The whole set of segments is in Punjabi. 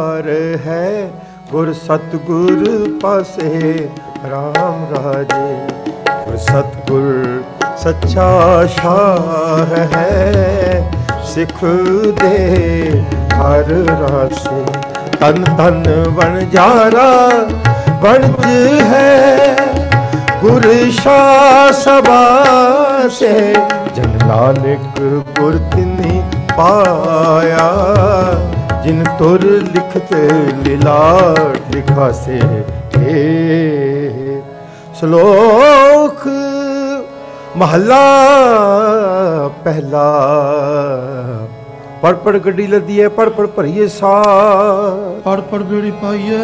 ਹਰ ਹੈ ਗੁਰ ਸਤਗੁਰ ਪਾਸੇ RAM ਰਾਜੇ। ਗੁਰ ਸਤਗੁਰ ਸੱਚਾ ਸ਼ਾਹ ਹੈ, ਸਿੱਖ ਦੇ ਹਰ ਰਾਸੇ। ਤਨ ਤਨ ਬਣ ਜਾਰਾ ਬਣਜ ਹੈ, ਗੁਰ ਸ਼ਾ ਸਭਾ ਸੇ। ਜਨ ਨਾਨਕ ਗੁਰ ਤਿਨੀ ਪਾਇਆ ਜਿਨ ਤੁਰ ਲਿਖਤ ਲਿਲਾਟ ਲਿਖਾਸੇ ਏ ਸ਼ਲੋਕ ਮਹੱਲਾ ਪਹਿਲਾ। ਪੜ ਪੜ ਗੱਡੀ ਲੱਦੀ ਹੈ ਪੜ ਪੜ ਭਰੀਏ ਸਾਰ। ਪੜ ਪੜ ਬੇੜੀ ਪਾਈਏ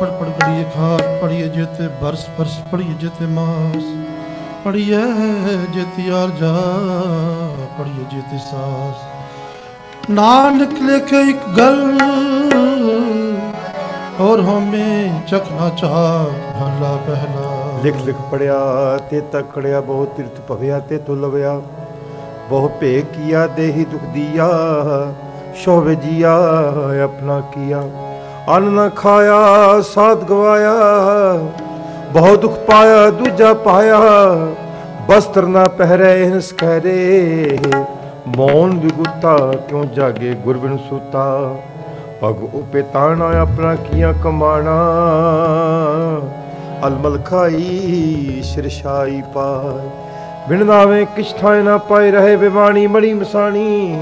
ਪੜ ਪੜ ਗੜੀਏ ਖਾਰ ਪੜੀਏ ਜਿਤੇ ਬਰਸ ਬਰਸ ਪੜੀਏ ਜਿਤੇ ਮਾਸ। ਪੜੀਏ ਜਿਤੇ ਯਾਰ ਜਾ ਪੜੀਏ ਜਿਤੇ ਸਾਸ। ਨਾਨਕ ਲਿਖੇ ਇੱਕ ਗੱਲ ਔਰ ਹਮੇ ਚਖਨਾ ਚਾਕ ਭਲਾ ਪਹਿਲਾ। ਲਿਖ ਲਿਖ ਪੜਿਆ ਤੇ ਤਕੜਿਆ, ਬਹੁ ਤੀਰਥ ਭਵਿਆ ਤੇ ਤੁ ਬਹੁ ਭੇ ਕੀਆ ਦੇਹੀ ਦੁਖ ਦੀਆ, ਸ਼ੋਭ ਜੀਆ, ਆਪਣਾ ਕੀਆ। ਅੰਨ ਨ ਖਾਇਆ, ਸਾਧ ਗਵਾਇਆ, ਬਹੁ ਦੁਖ ਪਾਇਆ, ਦੂਜਾ ਪਾਇਆ। ਬਸਤਰ ਨਾ ਪਹਿਰੇ ਹਿੰਸ ਕਹਰੇ ਮੌਨ ਵਿਗੁਤਾ ਕਿਉ ਜਾਗੇ ਗੁਰਬਿਨ ਸੁਤਾ? ਪਗ ਉਪੇ ਤਾਣਾ ਆਪਣਾ ਕੀਆ ਕਮਾਣਾ? ਅਲਮਲ ਖਾਈ ਸਿਰਸ਼ਾਈ ਪਾਏ। ਬਿਨ ਨਾਵੇਂ ਕਿਛ ਥਾਏ ਨਾ ਪਾਏ ਰਹੇ ਬਿਵਾਣੀ ਮੜੀ ਮਸਾਣੀ।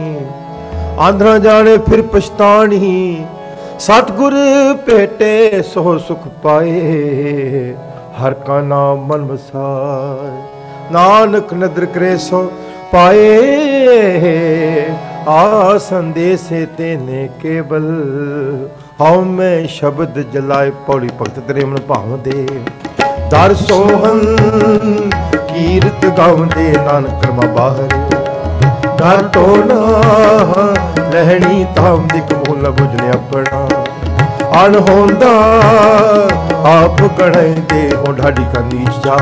ਆਂਧਰਾ ਜਾਣੇ ਫਿਰ ਪਛਤਾਣੀ। ਸਤਗੁਰ ਭੇਟੇ ਸੋ ਸੁਖ ਪਾਏ। ਹਰ ਕਾ ਨਾਮ ਮਨ ਵਸਾਏ। ਨਾਨਕ ਨਦਰ ਕਰੇ ਸੋ ਪਾਏ ਆ ਸੰਦੇਸੇ ਤੇਨੇ ਕੇਵਲ। ਹਉ ਮੈਂ ਸ਼ਬਦ ਜਲਾਏ, ਪੌੜੀ ਭਗਤ ਤੇਰੇ ਮਨ ਭਾਵਦੇ ਦਰ ਸੋਹਨ ਕੀਰਤ ਗਾਉਂਦੇ, ਨਾਨਕ ਕਰਮਾ ਬਾਹਰ। ਦਰ ਟੋਨਾ ਲਹਿਣੀ ਤਾਮ ਦੀ ਕਬੂਲ ਬੁਝਨੇ ਆਪਣਾ। ਅਣ ਹੁੰਦਾ, ਆਪ ਕਢਾਈਂਦੇ ਹੋ ਢਾਡੀ ਕਾ ਨੀਚ ਜਾ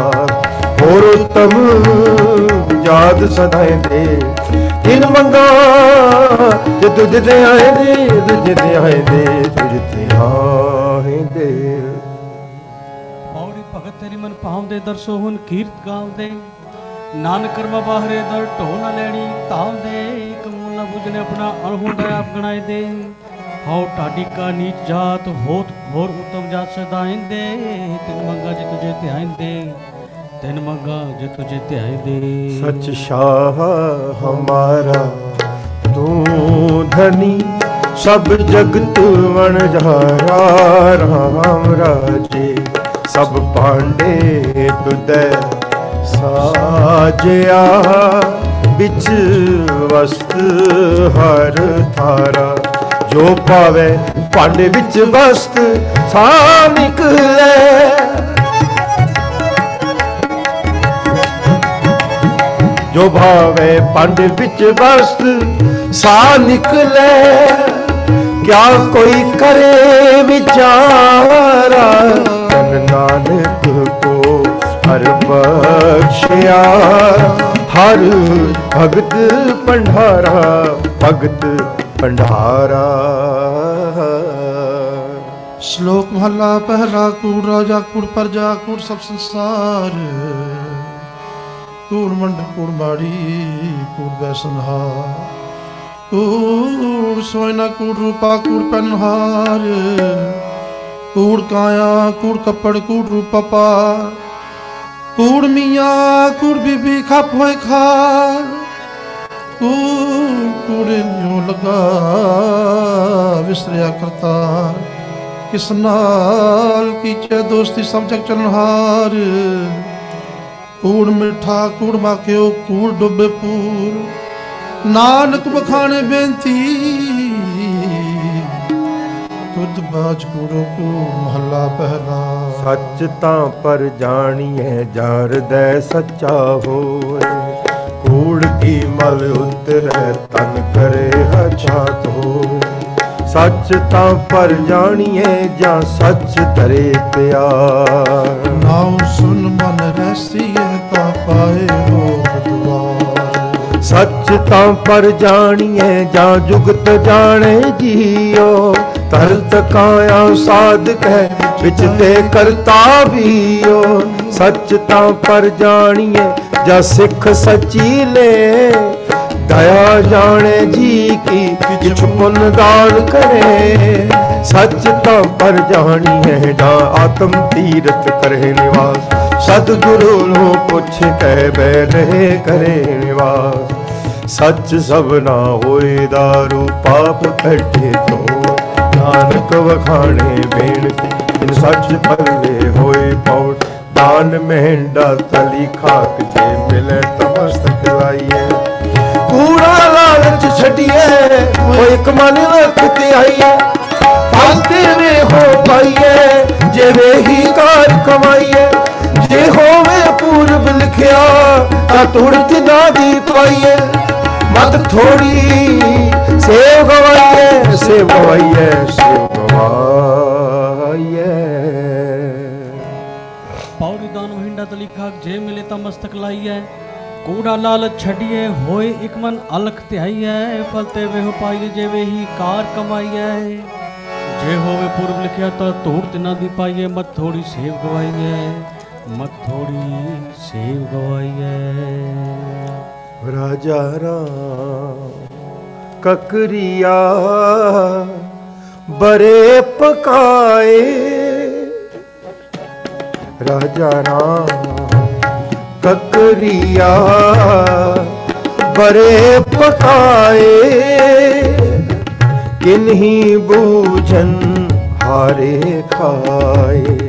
ਹੋਰ ਉਤਮ ਜਾਦ ਸਦਾਇਂਦੇ ਤਿਨ ਮੰਗਾ ਜੇ ਤੁਝ ਆਏ ਦੇ ਤੁਝ ਆਏ ਦੇ ਤੁਝ ਆਏ ਦੇ ਪੌੜੀ ਭਗਤ ਤੇਰੀ ਮਨ ਭਾਉਂਦੇ, ਦਰਸੋ ਹੁਣ ਕੀਰਤ ਗਾਉਂਦੇ। ਨਾਨਕ ਕਰਮਾ ਬਾਹਰੇ ਦਰ ਢੋ ਨਾ ਲੈਣੀ ਤਾਉਂਦੇ ਕਮੂ ਨਾ ਬੁਝਨੇ ਆਪਣਾ ਅਣਹੁੰਦਾ ਆਪ ਗਣਾਏ ਦੇ। ਹਉ ਢਾਡੀ ਕਾ ਨੀਚ ਜਾਤ ਹੋਤ ਹੋਰ ਉਤਮ ਜਾਤ ਸਦਾਇਂਦੇ ਤਿਨ ਮੰਗਾ ਜੇ ਤੁਝੇ ਧਿਆਇਂਦੇ ਤਿਨ ਮੰਗਾ ਜੇ ਤੁਝੇ ਧਿਆਇਂਦੇ ਸਚ ਸ਼ਾਹ ਹਮਾਰਾ, ਤੂੰ ਧਨੀ, ਸਭ ਜਗਤ ਵਣ ਜਾਰਾ ਰਾਮ ਰਾਜੇ, ਸਭ ਪਾਂਡੇ ਤੁਦੈ ਸਾਜਿਆ, ਵਿੱਚ ਵਸਤ ਹਰ ਥਾਰਾ। ਜੋ ਪਾਵੇ ਭਾਂਡੇ ਵਿੱਚ ਵਸਤ ਸਾ ਨਿਕਲੇ ਜੋ ਭਾਵੇ ਪੰਡ ਵਿੱਚ ਵਸਤ ਸਾ ਨਿਕਲੇ, ਕਿਆ ਕੋਈ ਕਰੇ ਵਿਚਾਰਾ? ਤਨ ਨਾਨਕ ਕੋ ਹਰ ਬਖਸ਼ਿਆ, ਹਰ ਭਗਤ ਭੰਡਾਰਾ ਭਗਤ ਭੰਡਾਰਾ। ਸ਼ਲੋਕ ਮਹੱਲਾ, ਪਹਿਲਾ ਕੂੜ, ਰਾਜਾ ਕੂੜ, ਪ੍ਰਜਾ ਕੂੜ, ਸਭ ਸੰਸਾਰ। ਕੂੜ ਮੰਡ ਕੂੜ ਮਾੜੀ, ਕੂੜ ਬੈਸਨਹਾ ਕੂੜ ਸੋਇਨਾ ਕੂੜ ਰੂਪਾ, ਕੂੜ ਪਨਹਾਰ ਕੂੜ ਕਾਇਆ, ਕੂੜ ਕੱਪੜ, ਕੂੜ ਰੂਪਾ ਪਾ ਕੂੜ ਮੀਆਂ, ਕੂੜ ਬੀਬੀ ਖਪ ਹੋਏ ਖਾਰ। ਕੂੜ, ਕੂੜੇ ਨਿਉ ਲਗਾ, ਵਿਸਰਿਆ ਕਰਤਾ ਕਿਸ ਨਾਲ ਕੀਚੇ ਦੋਸਤੀ ਸਮਝਕ ਚਲਨਹਾਰ ਕੂੜ ਮਿੱਠਾ ਕੂੜ ਮਾਕਿਓ ਕੂੜ ਡੁੱਬੇ ਪੂਰ। ਨਾਨਕ ਬਖਾਣੇ ਬੇਨਤੀ ਤੁਧ ਬਾਜ ਕੂੜੋ ਕੂ ਮਹੱਲਾ ਪਹਿਲਾ। ਸੱਚ ਤਾਂ ਪਰ ਜਾਣੀਐ ਜਾਰਦੈ ਸੱਚਾ ਹੋਏ ਕੂੜ ਕੀ ਮਲ ਉਤਰੈ ਤਨ ਕਰੇ ਹਛਾਤ ਹੋਏ ਸੱਚ ਤਾਂ ਪਰ ਜਾਣੀਐ ਜਾਂ ਸੱਚ ਧਰੇ ਪਿਆਰ। ਨਾਉ ਸੁਨ ਮਨ ਰਸੀਏ ਤਾਂ ਪਾਏ ਰੋਗ ਦੁਆਰ ਸੱਚ ਤਾਂ ਪਰ ਜਾਣੀਏ ਜਾਂ ਜੁਗਤ ਜਾਣੇ ਜੀਓ। ਤਰਤ ਕਾਇਆ ਸਾਧਕ ਹੈ, ਵਿੱਚ ਤੇ ਕਰਤਾ ਵੀਓ। ਸੱਚ ਤਾਂ ਪਰ ਜਾਣੀਏ ਜਾਂ ਸਿੱਖ ਸੱਚੀ ਲੈ। ਦਇਆ ਜਾਣੇ ਜੀ ਕੀ, ਕਿਛ ਪੁੰਨ ਦਾਨ ਕਰੇ। ਸੱਚ ਤਾਂ ਪਰ ਜਾਣੀਏ ਜਾਂ ਆਤਮ ਤੀਰਥ ਕਰੇ ਨਿਵਾਸ। ਸਤਿਗੁਰੂ ਨੂੰ ਪੁੱਛ ਕੇ ਬੈ ਰਹੇ ਕਰੇ ਨਿਵਾਸ। ਸੱਚ ਸਭਨਾ ਹੋਏ ਦਾਰੂ, ਪਾਪ ਕੱਟੇ ਤੋਂ। ਨਾਨਕ ਵਖਾਣੇ ਬੇਨਤੀ ਇਨ ਸੱਚ ਪੱਲੇ ਹੋਏ ਪੌੜ ਦਾਨ ਮਹਿੰਡਾ ਤਲੀ ਖਾਕ ਜੇ ਮਿਲੇ ਤਮਸਤਕ ਲਾਈਏ ਕੂੜਾ ਲਾਲਚ ਛੱਡੀਏ ਉਹ ਇੱਕ ਮਨ ਆਈਏ ਫਲ ਤੇਰੇ ਹੋ ਪਾਈਏ ਜਿਵੇਂ ਹੀ ਕਾਰ ਕਮਾਈਏ ਜੇ ਹੋਵੇ ਪੂਰਬ ਲਿਖਿਆ, ਤਾਂ ਤੁੜ ਜਿਨਾ ਦੀ ਪਾਈਏ ਮਤ ਥੋੜੀ ਸੇਵ ਗਵਾਈਏ ਸੇਵ ਗਵਾਈਏ ਸੇਵ ਗਵਾਈਏ। ਪੌੜੀ ਦਾਨ ਮਹਿੰਡਾ ਤਲੀਖਾ ਜੇ ਮਿਲੇ ਤਾਂ ਮਸਤਕ ਲਾਈਐ ਕੂੜਾ ਲਾਲ ਛੱਡੀਏ, ਹੋਏ ਇੱਕ ਮਨ ਅਲਖ ਧਿਆਈਐ ਫਲ ਤੇ ਵੇਹ ਪਾਈਏ ਜਿਵੇਂ ਹੀ ਕਾਰ ਕਮਾਈਐ ਜੇ ਹੋਵੇ ਪੁਰਬ ਲਿਖਿਆ, ਤਾਂ ਧੂੜ ਤਿਨਾ ਦੀ ਪਾਈਏ ਮਤ ਥੋੜੀ ਸੇਵ ਗਵਾਈਐ ਮਥੋੜੀ ਥੋੜੀ ਸੇਵ ਗਵਾਈਐ। ਰਾਜਾ ਰਾਮ ਕਕਰੀਆ ਬਰੇ ਪਕਾਏ। ਰਾਜਾ ਰਾਮ ਕਕਰੀਆ ਬਰੇ ਪਕਾਏ। ਕਿਨਹੀ ਬੂਝਨ ਹਾਰੇ ਖਾਏ।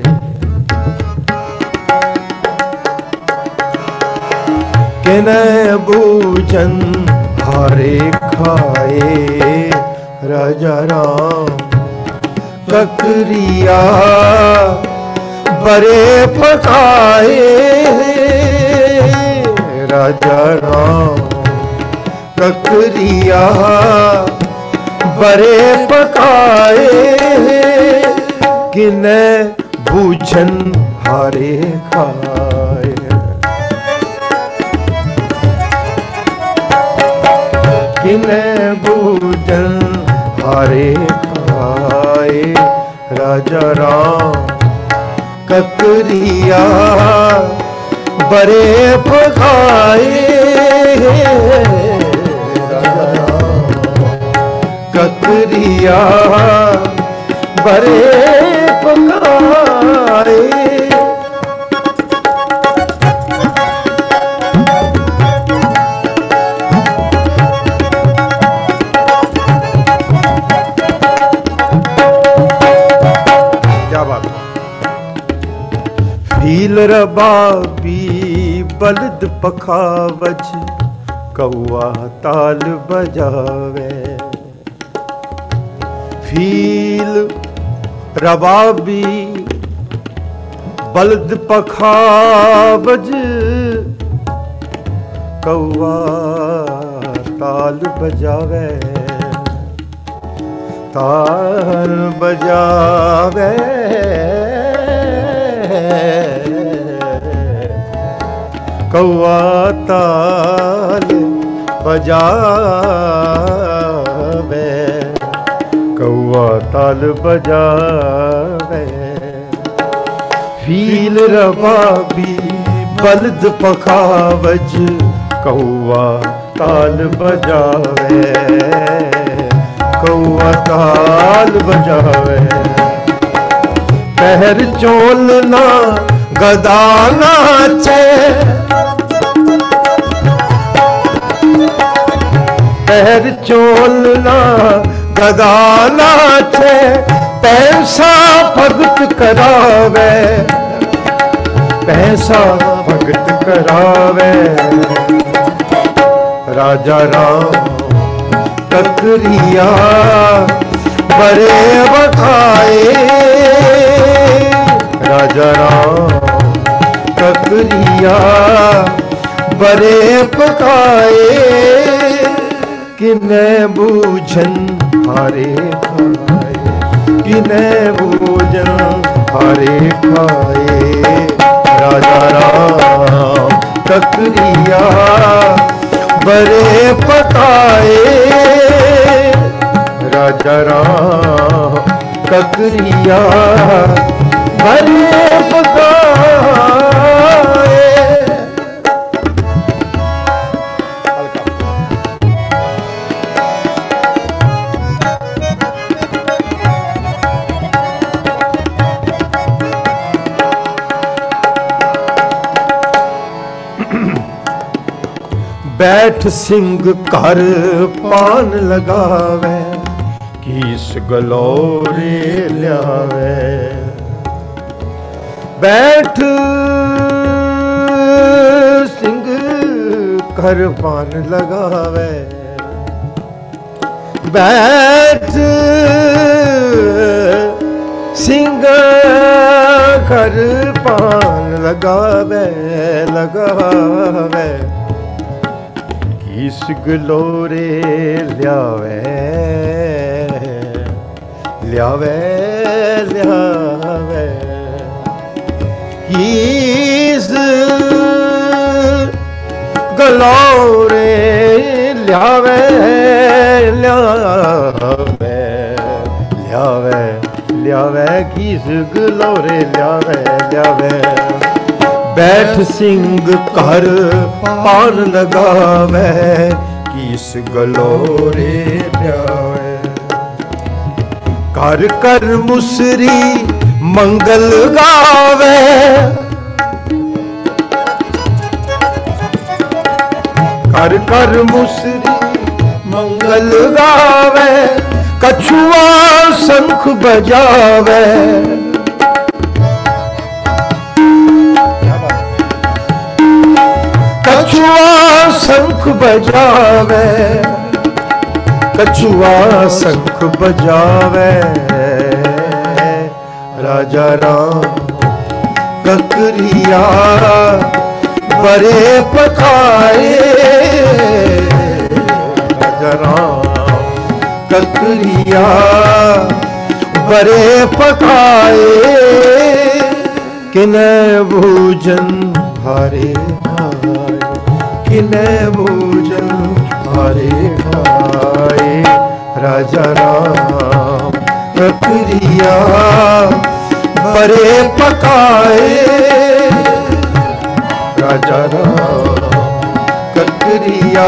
ਕਿਨੈ ਬੂਝਨ ਹਰੇ ਖਾਏ, ਰਾਜਾ ਰਾਮ ਕਕਰੀਆ ਬਰੇ ਪਕਾਏ ਰਾਜਾ ਰਾਮ ਕਕਰੀਆ ਬਰੇ ਪਕਾਏ ਕਿਨੈ ਬੂਝਨ ਹਾਰੇ ਖਾਏ। ਕਿਨੇ ਬੂਜਨ ਹਾਰੇ ਖਾਏ ਰਾਜਾ ਰਾਮ ਕਕਰੀਆ ਬਰੇ ਪਖਾਏ ਰਾਜਾ ਰਾਮ ਕਕਰੀਆ ਬਰੇ ਪਕਾਏ रबाबी बलद पखावज कौआ ताल बजावे फील रबाबी बलद पखावज कौआ ताल बजावे ताल बजावे ਕੌਆ ਤਾਲ ਬਜਾਵੇ ਕੌਆ ਤਾਲ ਬਜਾਵੇ ਫੀਲ ਰਬਾਬੀ ਬਲਦ ਪਖਾਵਜ ਕੌਆ ਤਾਲ ਬਜਾਵੇ ਕੌਆ ਤਾਲ ਬਜਾਵੇ ਪਹਿਰ ਚੋਲ ਨਾ ਗਦਾ ਨਾਚੇ ਪਹਿਰ ਚੋਲ ਨਾ ਗਦਾ ਨਾਚੇ ਪੈਸਾ ਭਗਤ ਕਰਾਵੇ। ਪੈਸਾ ਭਗਤ ਕਰਾਵੇ। ਰਾਜਾ ਰਾਮ ਕਕਰੀਆ ਬਰੇ ਬਖਾਏ ਰਾਜਾ ਰਾਮ ਕਕਰੀਆ ਬਰੇ ਪਕਾਏ ਕਿਨੇ ਬੂਝਨ ਹਾਰੇ ਖਾਏ ਕਿਨੇ ਬੂਝਨ ਹਾਰੇ ਖਾਏ ਰਾਜਾ ਰਾਮ ਕਕਰੀਆ ਬਰੇ ਪਕਾਏ ਰਾਜਾ ਰਾਮ ਕਕਰੀਆ ਬਰੇ ਪਕਾਏ ਬੈਠ ਸਿੰਘ ਘਰ ਪਾਨ ਲਗਾਵੇ, ਕੀਸ ਗਲੋਰੇ ਲਿਆਵੇ। ਬੈਠ ਸਿੰਘ ਘਰ ਪਾਨ ਲਗਾਵੇ, ਬੈਠ ਸਿੰਘ ਘਰ ਪਾਨ ਲਗਾਵੇ ਲਗਾਵੇ। ਕਿਸ ਗਲੋਰੇ ਲਿਆਵੇ ਲਿਆਵੇ ਲਿਆਵੇ। ਕਿਸ ਗਲੋਰੇ ਲਿਆਵੇ ਲਿਆਵੇ ਲਿਆਵੇ ਲਿਆਵੇ। ਕਿਸ ਗਲੋਰੇ ਲਿਆਵੇ ਲਿਆਵੇ। ਬੈਠ ਸਿੰਘ ਘਰ ਪਾਨ ਲਗਾਵੇ ਕਿਸ ਗਲੋਰੇ ਪਿਆਵੇ। ਕਰ ਕਰ ਮੁਸਰੀ ਮੰਗਲ ਗਾਵੇ। ਕਰ ਕਰ ਮੁਸਰੀ ਮੰਗਲ ਗਾਵੇ, ਕਛੂਆ ਸੰਖ ਬਜਾਵੇ। ਬਜਾਵੇ, ਕਛੂਆ ਸੰਖ ਬਜਾਵੇ। ਰਾਜਾ ਰਾਮ ਕਕਰੀਆ ਬਰੇ ਪਕਾਏ ਰਾਜਾ ਰਾਮ ਕਕਰੀਆ ਬਰੇ ਪਕਾਏ ਕਿਨੇ ਭੋਜਨ ਹਾਰੇ ਕਿਨੇ ਭੋਜਨ ਹਾਰੇ ਖਾਏ ਰਾਜਾ ਰਾਮ ਕਕਰੀਆ ਬਰੇ ਪਕਾਏ ਰਾਜਾ ਰਾਮ ਕਕਰੀਆ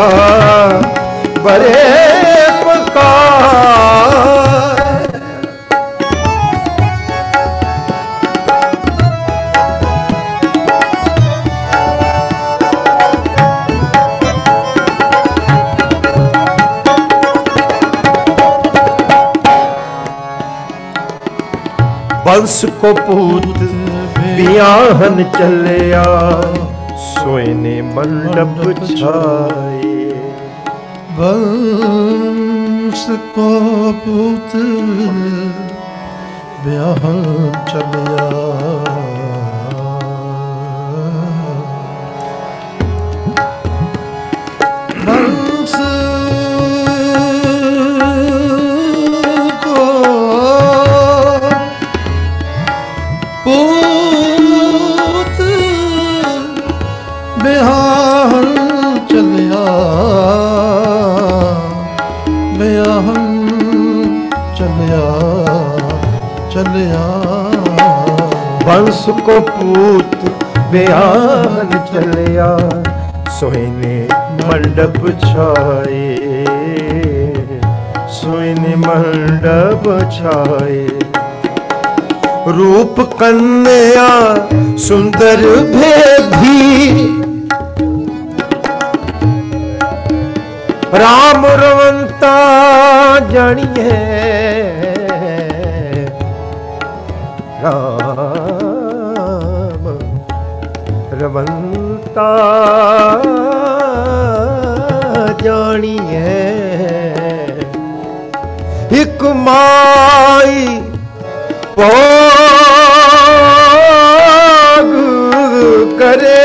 ਬਰੇ ਪਕਾਏ ਬੰਸ ਕੋ ਪੂਤ ਵਿਆਹਨ ਚੱਲਿਆ ਸੋਇਨੇ ਮੰਡਪ ਛਾਏ। ਬੰਸ ਕੋ ਪੁੱਤ ਵਿਆਹ ਚੱਲਿਆ। ਕੋ ਪੂਤ ਬਿਆਨ ਚਲਿਆ ਸੋਇਨੇ ਮੰਡਪ ਛਾਏ। ਸੋਇਨੇ ਮੰਡਪ ਛਾਏ। ਰੂਪ ਕੰਨਿਆ ਸੁੰਦਰ ਭੇਦੀ। ਰਾਮ ਰਵੰਤਾ ਜਾਣੀਏ ਰਵੰਤਾ ਜਾਣੀਏ ਇੱਕ ਮਾਈ ਭੋਗ ਕਰੇ।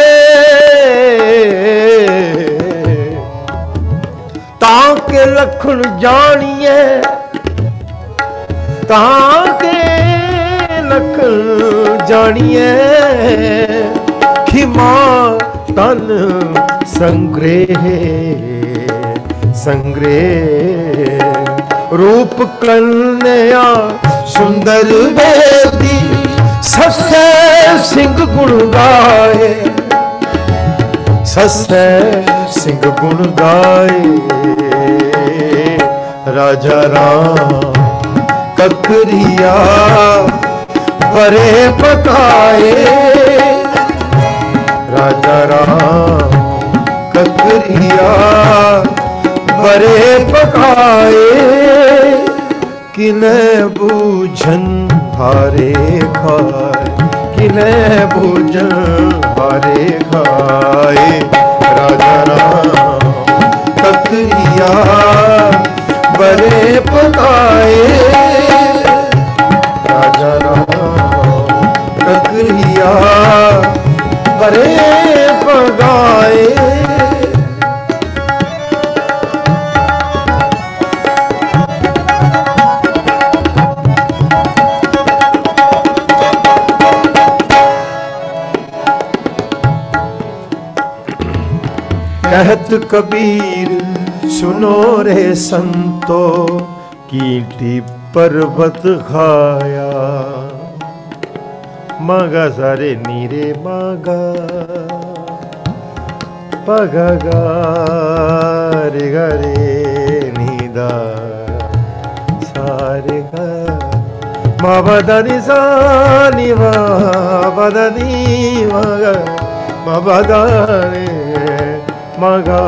ਤਾਂ ਕਿ ਲਖਣ ਜਾਣੀਏ ਤਾਂ ਕਿ ਲਖਣ ਜਾਣੀਏ ਖਿਮਾ ਤਨ ਸੰਗ੍ਰਹਿ ਸੰਗ੍ਰਹਿ ਰੂਪ ਕਨਿਆ ਸੁੰਦਰ ਬੇਦੀ ਸੱਸੇ ਸਿੰਘ ਗੁਣ ਗਾਏ। ਸੱਸੇ ਸਿੰਘ ਗੁਣ ਗਾਏ। ਰਾਜਾ ਰਾਮ ਕਕਰੀਆ ਪਰੇ ਪਕਾਏ ਰਾਜਾ ਰਾਮ ਕਕਰੀਆ ਪਰੇ ਪਕਾਏ ਕਿਨੇ ਬੂਝਨ ਹਾਰੇ ਖਾਏ ਕਿਨੇ ਬੂਝਨ ਹਾਰੇ ਖਾਏ ਸੰਤੋ ਕੀਟੀ ਪਰਵਤ ਖਾਇਆ। ਮਗਾ ਸਾਰੇ ਨੀਰੇ ਮਗਾ। ਪਗਗਾ ਰੇ ਗਰੇ ਨੀਦਾ ਸਾਰੇ ਗਾ ਮਬਦਨੀ ਸਾਨੀ ਮਬਦਨੀ ਮਗਾ ਮਬਦਨੀ ਮਗਾ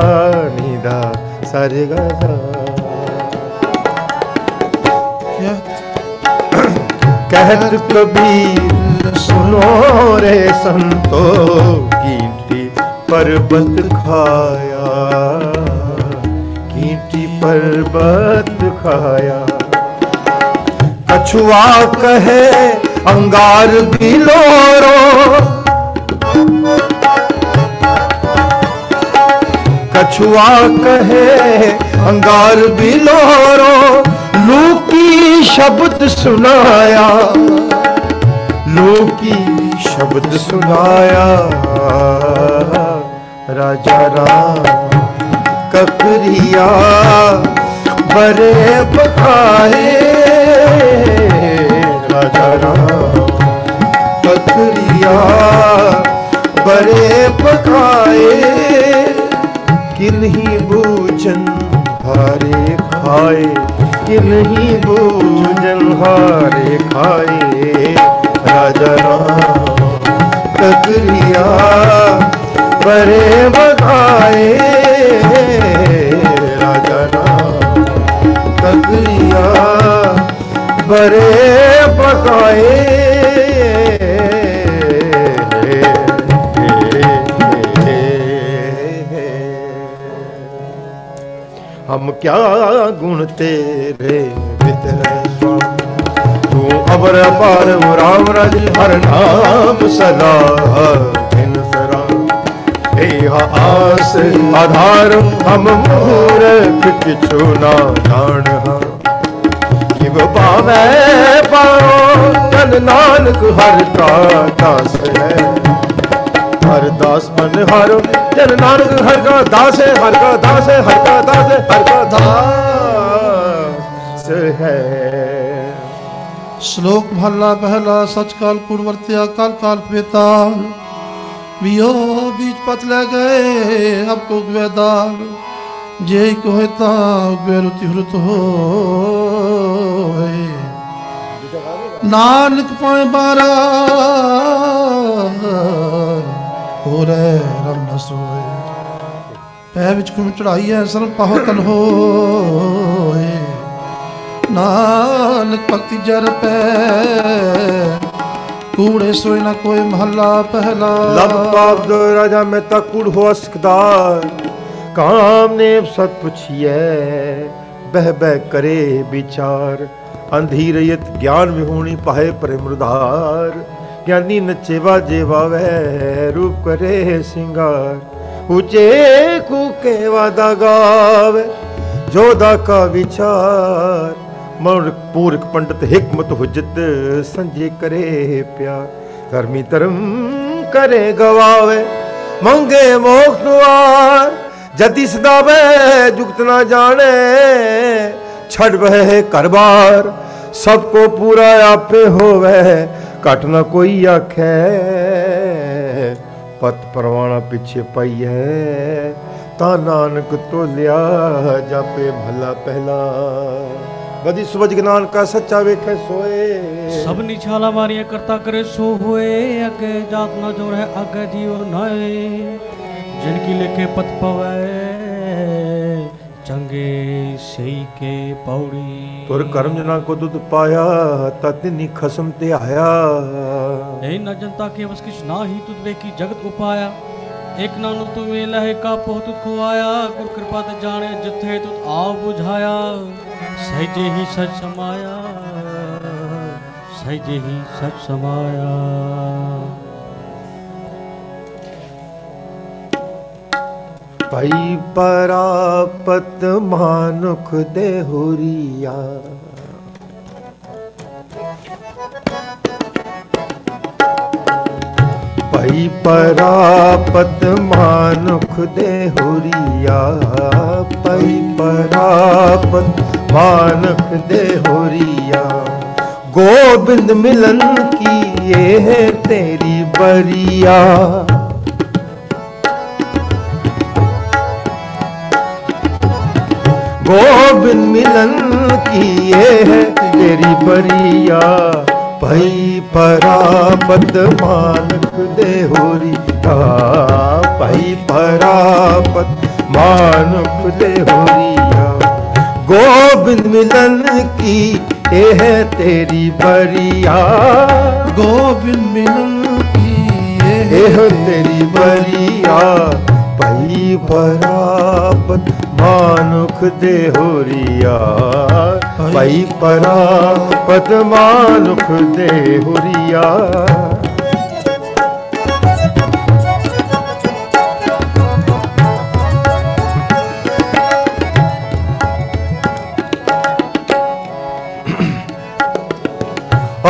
ਨੀਦਾ ਸਾਰੇ ਗਾ कहत कबीर सुनो रे संतो कीटी पर्वत खाया कीटी पर्वत खाया कछुआ कहे अंगार बिलोरो कछुआ कहे अंगार बिलोरो लूकी ਸ਼ਬਦ ਸੁਨਾਇਆ ਲੋਕੀ ਸ਼ਬਦ ਸੁਨਾਇਆ ਰਾਜਾ ਰਾਮ ਕਕਰੀਆ ਬਰੇ ਬਖਾਏ। ਰਾਜਾ ਰਾਮ ਕਕਰੀਆ ਬਰੇ ਬਖਾਏ। ਕਿਨਹੀ ਬੂਚਨ ਭਾਰੇ ਖਾਏ। ਕਿ ਨਹੀਂ ਬੂਝਨ ਹਾਰੇ ਖਾਏ ਰਾਜਾ ਰਾਮ। ਕਦਰੀਆ ਪਰੇ ਬਧਾਏ ਰਾਜਾ ਰਾਮ। ਕਦਰੀਆ ਪਰੇ ਬਧਾਏ ਹਮ ਕਿਆ ਗੁਣ ਤੇ ਰੇ ਬਿਤਰ ਤੂੰ ਅਬਰ ਅਪਾਰ ਰਾਮ ਰਜ ਹਰ ਨਾਮ ਸਦਾ ਦਿਨ ਸਰਾ। ਇਹ ਆਸ ਆਧਾਰ ਹਮ ਮੂਰਖ ਕਿਛੂ ਨਾ ਜਾਣ ਹਾਂ ਕਿਵ ਪਾਵੇ ਪਾਉ ਤਨ ਨਾਨਕ ਹਰ ਕਾ ਦਾਸ ਹੈ। ਹਰ ਦਾਸ ਮਨ ਹਰ ਜਨ ਨਾਨਕ ਹਰ ਕਾ ਦਾਸ ਹੈ, ਹਰ ਕਾ ਦਾਸ ਹੈ, ਹਰ ਕਾ ਦਾਸ ਹੈ, ਹਰ ਕਾ ਦਾਸ। ਦਾਸ ਹੈ। ਸ਼ਲੋਕ ਮਹਲਾ ਪਹਿਲਾ ਸਚ ਕਾਲ ਵਰਤਿਆ, ਕਾਲ ਕਾਲ ਪੇਤਾ ਵਿਓ, ਬੀਜ ਪਤ ਲੈ ਗਏ, ਅਬ ਕੋ ਗਵੇਦਾਰ। ਜੇ ਕੋਹ ਤਾ ਬੇਰੁਤਿ ਹਰਤ ਹੋਏ। ਨਾਨਕ ਪਾਏ ਬਾਰਾ, ਹੋਰੇ ਰਮ ਨ ਪੈ ਵਿੱਚ ਕੁਮ ਚੜਾਈ ਐ ਸਰਮ ਪਾਹੋ ਤਨ ਹੋਏ। ਨਾਨਕ ਭਗਤੀ ਜਰ ਪੈ। ਕੂੜੇ ਸੋਇ ਨਾ ਕੋਈ ਮਹੱਲਾ ਪਹਿਲਾ। ਲਬ ਪਾਪ ਜੋ ਰਾਜਾ ਮੈਂ ਤਾਂ ਕੂੜ ਹੋ ਸਕਦਾਰ ਕਾਮ ਨੇ ਸਤ ਪੁੱਛੀਐ, ਬਹਿ ਬਹਿ ਕਰੇ ਵਿਚਾਰ। ਅੰਧੀ ਰਯਤ ਗਿਆਨ ਵਿਹੂਣੀ ਪਾਏ ਪਰਮਰਧਾਰ ਗਿਆਨੀ ਨੱਚੇ ਜੇਵਾ ਵੈ ਰੂਪ ਕਰੇ ਸਿੰਗਾਰ। ਉਚੇ ਕੂਕੇ ਵਾਦਾ ਗਾਵੇ ਜੋਦਾ ਕਾ ਵਿਚਾਰ। ਮੂਰਖ ਪੂਰਖ ਪੰਡਤ ਹਕਮਤ ਹੁਜਤ ਸੰਜੇ ਕਰੇ ਪਿਆ ਕਰਮੀ ਧਰਮ ਕਰੇ ਗਵਾਵੇ, ਮੰਗੇ ਮੋਖ ਦੁਆਰ। ਜਤੀ ਸਦਾ ਬਹਿ ਜੁਗਤ ਨਾ ਜਾਣੇ, ਛੱਡ ਬਹਿ ਘਰਬਾਰ ਸਭ ਕੋ ਪੂਰਾ ਆਪੇ ਹੋਵੇ, ਘਟ ਨਾ ਕੋਈ ਆਖੈ। ਪਤ ਪਰਵਾਣਾ ਪਿੱਛੇ ਪਈ ਹੈ ਤਾਂ ਨਾਨਕ ਤੋਲਿਆ, ਜਾਪੇ ਭਲਾ ਪਹਿਲਾ। ਬਦੀ ਸੁਬਜ ਗਨਾਨ ਕਾ ਸੱਚਾ ਵੇਖੈ ਸੋਏ। ਸਭ ਨਿਛਾਲਾ ਮਾਰੀਆਂ ਕਰਤਾ ਕਰੇ ਸੋ ਹੋਏ ਅੱਗੇ ਜਾਤ ਨਾ ਜੋਰ ਹੈ ਅੱਗੇ ਜੀਵ ਨਾਏ ਜਿਨ ਕੀ ਲਿਖੇ ਪਤ ਪਵੈ ਚੰਗੇ ਸਹੀ ਕੇ ਪੌੜੀ। ਤੁਰ ਕਰਮ ਜਨਾ ਕੋ ਦੁੱਧ ਪਾਇਆ ਤਤ ਨੀ ਖਸਮ ਤੇ ਆਇਆ ਇਹ ਨ ਜਨਤਾ ਕੇ ਬਸ ਕਿਛ ਨਾ ਹੀ ਤੁਧ ਵੇਖੀ ਜਗਤ ਉਪਾਇਆ। ਇਕ ਨਾਨੂ ਤੁਮੇ ਲਹਿ ਕਾ ਪਹੁ ਤੁਧ ਕੋ ਗੁਰ ਕਿਰਪਾ ਤੇ ਜਾਣੇ ਜਿੱਥੇ ਤੁਧ ਆਪ 부ਝਾਇਆ ਸਹਿਜੇ ਹੀ ਸਚ ਸਮਾਇਆ ਸਹਿਜੇ ਹੀ ਸਚ ਸਮਾਇਆ। ਭਾਈ ਪਰਾਪਤ ਮਾਨੁਖ ਦੇ ਹੋਰੀਆ। ਭਈ ਪਰਾਪਤ ਮਾਨੁਖ ਦੇ ਹੋਰੀਆ ਭਈ ਪਰਾਪਤ ਮਾਨੁਖ ਦੇ ਹੋਰੀਆ। ਗੋਬਿੰਦ ਮਿਲਨ ਕੀ ਇਹ ਤੇਰੀ ਬਰੀਆ। ਗੋਬਿੰਦ ਮਿਲਨ ਕੀ ਇਹ ਤੇਰੀ ਬਰੀਆ। ਭਈ ਪਰਾਪਤ ਮਾਲਕ ਦੇ ਹੋਰੀ ਆ ਭਈ ਪਰਾਪਤ ਮਾਨਕ ਦੇ ਹੋਰੀਆ ਗੋਬਿੰਦ ਮਿਲਨ ਕੀ ਇਹ ਤੇਰੀ ਬਰੀਆ ਗੋਬਿੰਦ ਮਿਲਨ ਕੀ ਇਹ ਤੇਰੀ ਬਰੀਆ ਭਈ ਪਰਾਪਤ ਮਾਨੁਖ ਦੇ ਹੋਰੀਆ। ਭਈ ਪਰਾਪਤ ਮਾਨੁਖ ਦੇ ਹੋਰੀਆ।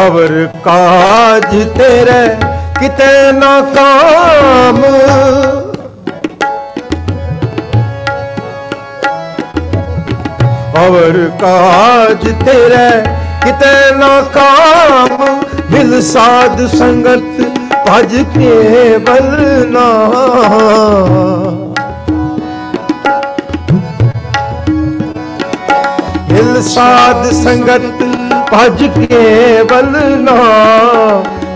ਅਵਰ ਕਾਜ ਤੇਰੇ ਕਿਤੇ ਨਾ ਕਾਮ। ਅਵਰ ਕਾਜ ਤੇਰੇ, ਕਿਤੇ ਨਾ ਕਾਮ ਮਿਲ ਸਾਧ ਸੰਗਤ, ਭਜ ਕੇ ਬਲਨਾ ਮਿਲ ਸਾਧ ਸੰਗਤ, ਭਜ ਕੇ ਬਲਨਾ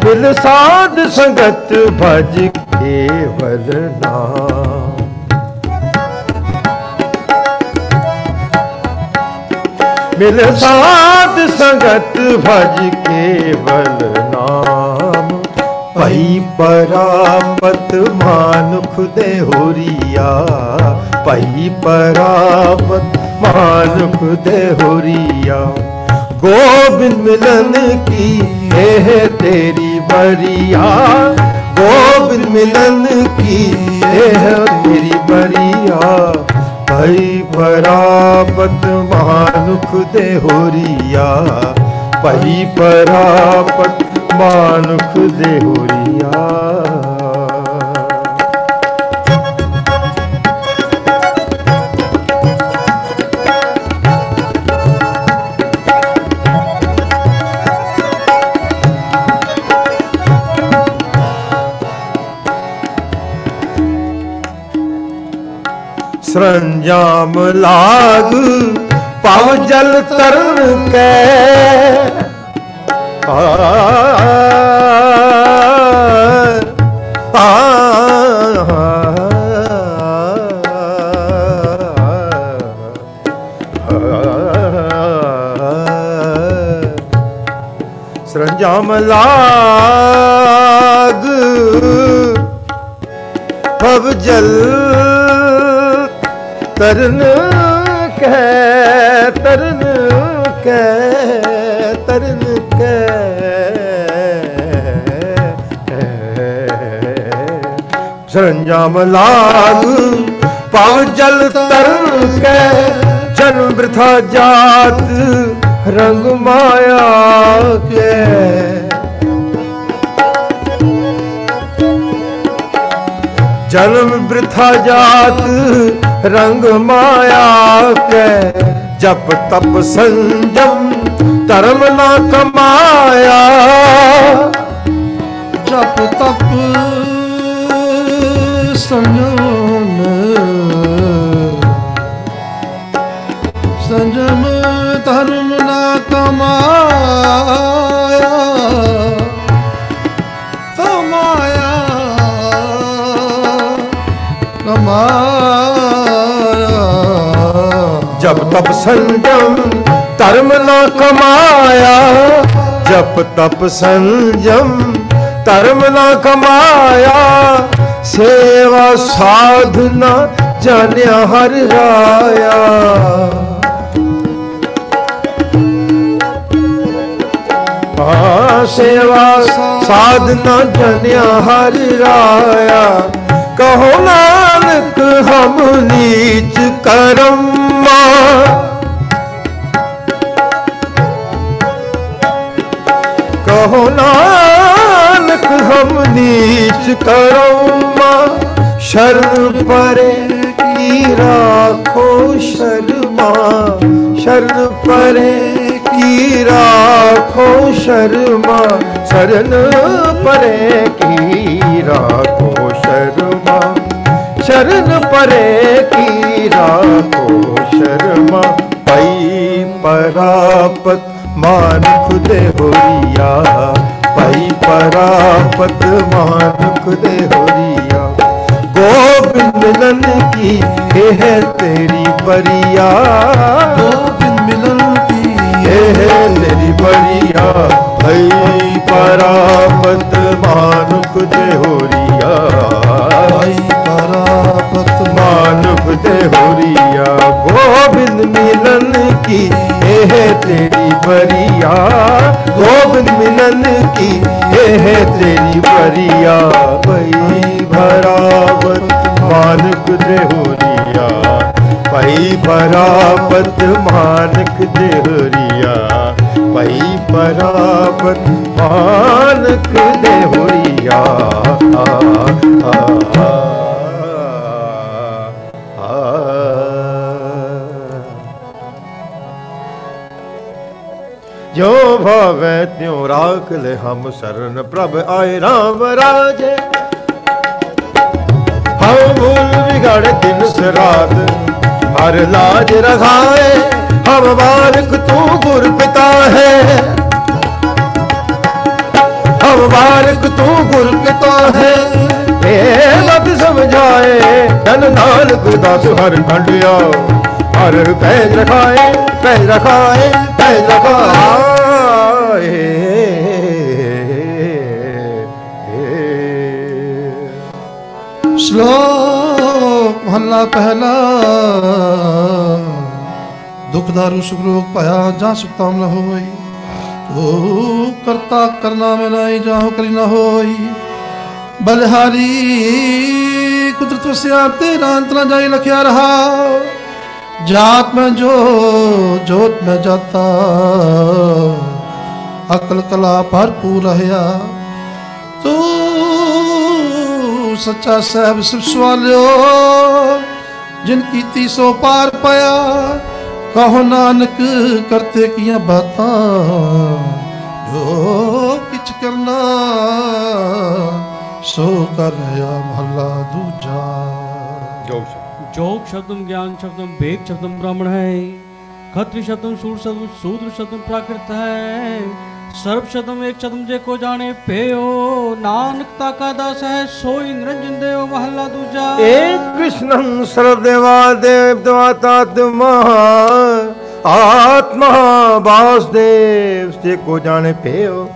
ਮਿਲ ਸਾਧ ਸੰਗਤ, ਭਜ ਕੇ ਬਲਨਾ ਮਿਲ ਸਾਧ ਸੰਗਤ ਭਜ ਕੇ ਬਲਨਾਮ ਭਈ ਪਰਾਪਤ ਮਾਨੁਖ ਦੇ ਹੋਰੀਆ। ਭਈ ਪਰਾਪਤ ਮਾਨੁਖ ਦੇ ਹੋਰੀਆ। ਗੋਬਿੰਦ ਮਿਲਨ ਕੀ ਇਹ ਤੇਰੀ ਬਰੀਆ ਗੋਬਿੰਦ ਮਿਲਨ ਕੀ ਇਹ ਤੇਰੀ ਬਰੀਆ ਭਈ ਪਰਾਪਤ ਮਾਨੁਖ ਦੇ ਹੋਰੀਆ ਭਈ ਪਰਾਪਤ ਮਾਨੁਖ ਦੇ ਹੋਰੀਆ। ਸਰੰਜਾਮ ਲਾਗ ਪਵ ਜਲ ਤਰਨ ਕੈ। ਆ ਆ। ਸਰੰਜਾਮ ਲਾਗ ਭਵ ਜਲ ਤਰਨ ਕੈ ਤਰਨ ਕੈ ਤਰਨ ਕੈ ਸਰੰਜਾਮ ਲਾਗ ਪਾਵ ਜਲ ਤਰਨ ਕੈ ਜਨਮ ਬ੍ਰਥਾ ਜਾਤ, ਰੰਗ ਮਾਇਆ ਕੇ ਜਨਮ ਬ੍ਰਥਾ ਜਾਤ ਰੰਗ ਮਾਇਆ ਕੈ ਜਪ ਤਪ ਸੰਜਮ ਧਰਮ ਨਾ ਕਮਾਇਆ। ਜਪ ਤਪ ਸੰਜਮ ਸੰਜਮ ਧਰਮ ਨਾ ਕਮਾਇਆ। ਕਮਾਇਆ। ਕਮਾਇਆ। ਜਪ ਤਪ ਸੰਜਮ, ਧਰਮ ਨਾ ਕਮਾਇਆ। ਜਪ ਤਪ ਸੰਜਮ, ਧਰਮ ਨਾ ਕਮਾਇਆ। ਸੇਵਾ ਸਾਧਨਾ ਜਾਣਿਆ ਹਰ ਰਾਇਆ। ਆ ਸੇਵਾ ਸਾਧਨਾ ਜਾਣਿਆ ਹਰ ਰਾਇਆ। ਕਹੋ ਨਾਨਕ, ਹਮ ਨੀਚ ਕਰਮਾ ਕਹੋ ਨਾਨਕ, ਹਮ ਨੀਚ ਕਰਮਾ ਸ਼ਰਨ ਪਰੇ ਕੀ ਰਾਖੋ ਸ਼ਰਮਾ। ਸ਼ਰਨ ਪਰੇ ਕੀ ਰਾਖੋ ਸ਼ਰਮਾ। ਸ਼ਰਨ ਪਰੇ ਕੀ ਰਾਖੋ ਸ਼ਰਨ ਪਰੇ ਕੀ ਰਾਖੋ ਸ਼ਰਮਾ ਪਈ ਪਰਾਪਤ ਮਾਨ ਖੁਦੇ ਹੋਰੀਆ ਪਈ ਪਰਾਪਤ ਮਾਨ ਖੁਦੇ ਹੋਰੀਆ ਗੋਬਿੰਦ ਮਿਲਨ ਕੀ ਇਹ ਤੇਰੀ ਬਰੀਆ ਗੋਬਿੰਦ ਮਿਲਨ ਕੀ ਇਹ ਤੇਰੀ ਬਰੀਆ ਭਈ ਪਰਾਪਤ ਮਾਨ ਖੁਦੇ ਹੋਰੀਆ। ਹੋਰੀਆ, ਗੋਬਿੰਦ ਮਿਲਨ ਕੀ? ਇਹ ਤੇਰੀ ਬਰੀਆ ਗੋਬਿੰਦ ਮਿਲਨ ਕੀ? ਇਹ ਤੇਰੀ ਬਰੀਆ ਭਈ ਭਰਾਵਤ ਮਾਨੁਖ ਦੇ ਹੋਰੀਆ, ਭਈ ਭਰਾਵਤ ਮਾਨਕ ਦੇ ਹੋਰੀਆ, ਭਈ ਭਰਾਵਤ ਮਾਨਕ ਦੇ ਹੋਰੀਆ। ਜੋ ਤਿਉ ਰਾਖ ਲੈ ਹਮ ਸਰਨ ਪ੍ਰਭ ਆਏ ਰਾਮ ਰਾਜੇ। ਹਮ ਭੂਲ ਵਿਗੜ ਦਿਨ ਸਰਾਤ ਹਰ ਲਾਜ ਰਖਾਏ ਹਮ ਬਾਲਕ ਤੂੰ ਗੁਰ ਪਿਤਾ ਹੈ ਹਮ ਬਾਲਕ ਤੂੰ ਗੁਰ ਪਿਤਾ ਹੈ ਇਹ ਮਤ ਸਮਝਾਏ ਤਨ ਨਾਨਕ ਦਾਸ ਹਰ ਖੰਡਿਆ ਹਰ ਪੈਜ ਰਖਾਏ ਪੈਜ ਰਖਾਏ ਪੈਜ ਰਖਾਏ। ਸ਼ਲੋਕ ਮਹਲਾ ਪਹਿਲਾ। ਦੁਖ ਦਾਰੂ ਸੁਖ ਰੋਗ ਭਇਆ ਜਾਂ ਸੁਖਤਾਮ ਨ ਹੋਈ। ਤੋ ਕਰਤਾ ਕਰਨਾ ਮੈਂ ਨਾਈ ਜਾਹੋ ਕਰੀ ਨ ਹੋਈ। ਬਲਹਾਰੀ, ਕੁਦਰਤ ਵਸਿਆ, ਤੇਰਾ ਅੰਤ ਜਾਈ ਲਖਿਆ ਰਹਾ। ਜਾਤ ਮੈਂ ਜੋ, ਜੋਤ ਮੈਂ ਜਾਤਾ। ਅਕਲ ਕਲਾ ਭਰਪੂਰ ਰਹਾ ਗੁਰੂ ਸੱਚਾ ਸਾਹਿਬ ਸਿਵ ਜਿਨ ਕੀਤੀ ਸੋ ਪਾਰ ਪਿਆ ਕਹੋ ਨਾਨਕ ਕਰਤੇ ਕੀਆਂ ਬਾਤਾਂ ਜੋ ਕਿਛ ਕਰਨਾ ਸੋ ਕਰ ਰਿਆ ਮਹਲਾ ਦੂਜਾ। ਜੋਗ ਸ਼ਬਦ। ਸ਼ਬਦਮ ਗਿਆਨ ਸ਼ਬਦਮ ਵੇਦ ਸ਼ਬਦਮ ਬ੍ਰਾਹਮਣ ਹੈ। ਖਤਰੀ ਸ਼ਬਦਮ ਸੂਰ ਸ਼ਬਦਮ ਸੂਦਰ ਸ਼ਬਦਮ ਪ੍ਰਾਕ੍ਰਿਤ ਹੈ। ਸਰਬ ਸ਼ਦਮ ਇੱਕ ਸ਼ਤਮ ਜੇ ਕੋ ਜਾਣੇ ਭਿਓ, ਨਾਨਕ ਤਾ ਕਾ ਦਸ ਹੈ ਸੋਈ ਨਿਰੰਜਨ ਦੇਵ ਮਹਲਾ ਦੂਜਾ। ਏ ਕ੍ਰਿਸ਼ਨੰ ਸਰਦੇਵਾ ਦੇਵ ਦਵਾਤਾ ਤੁਮਾ ਆਤਮਾ ਵਾਸਦੇਵ ਸੇ ਕੋ ਜਾਣੇ ਭਿਓ,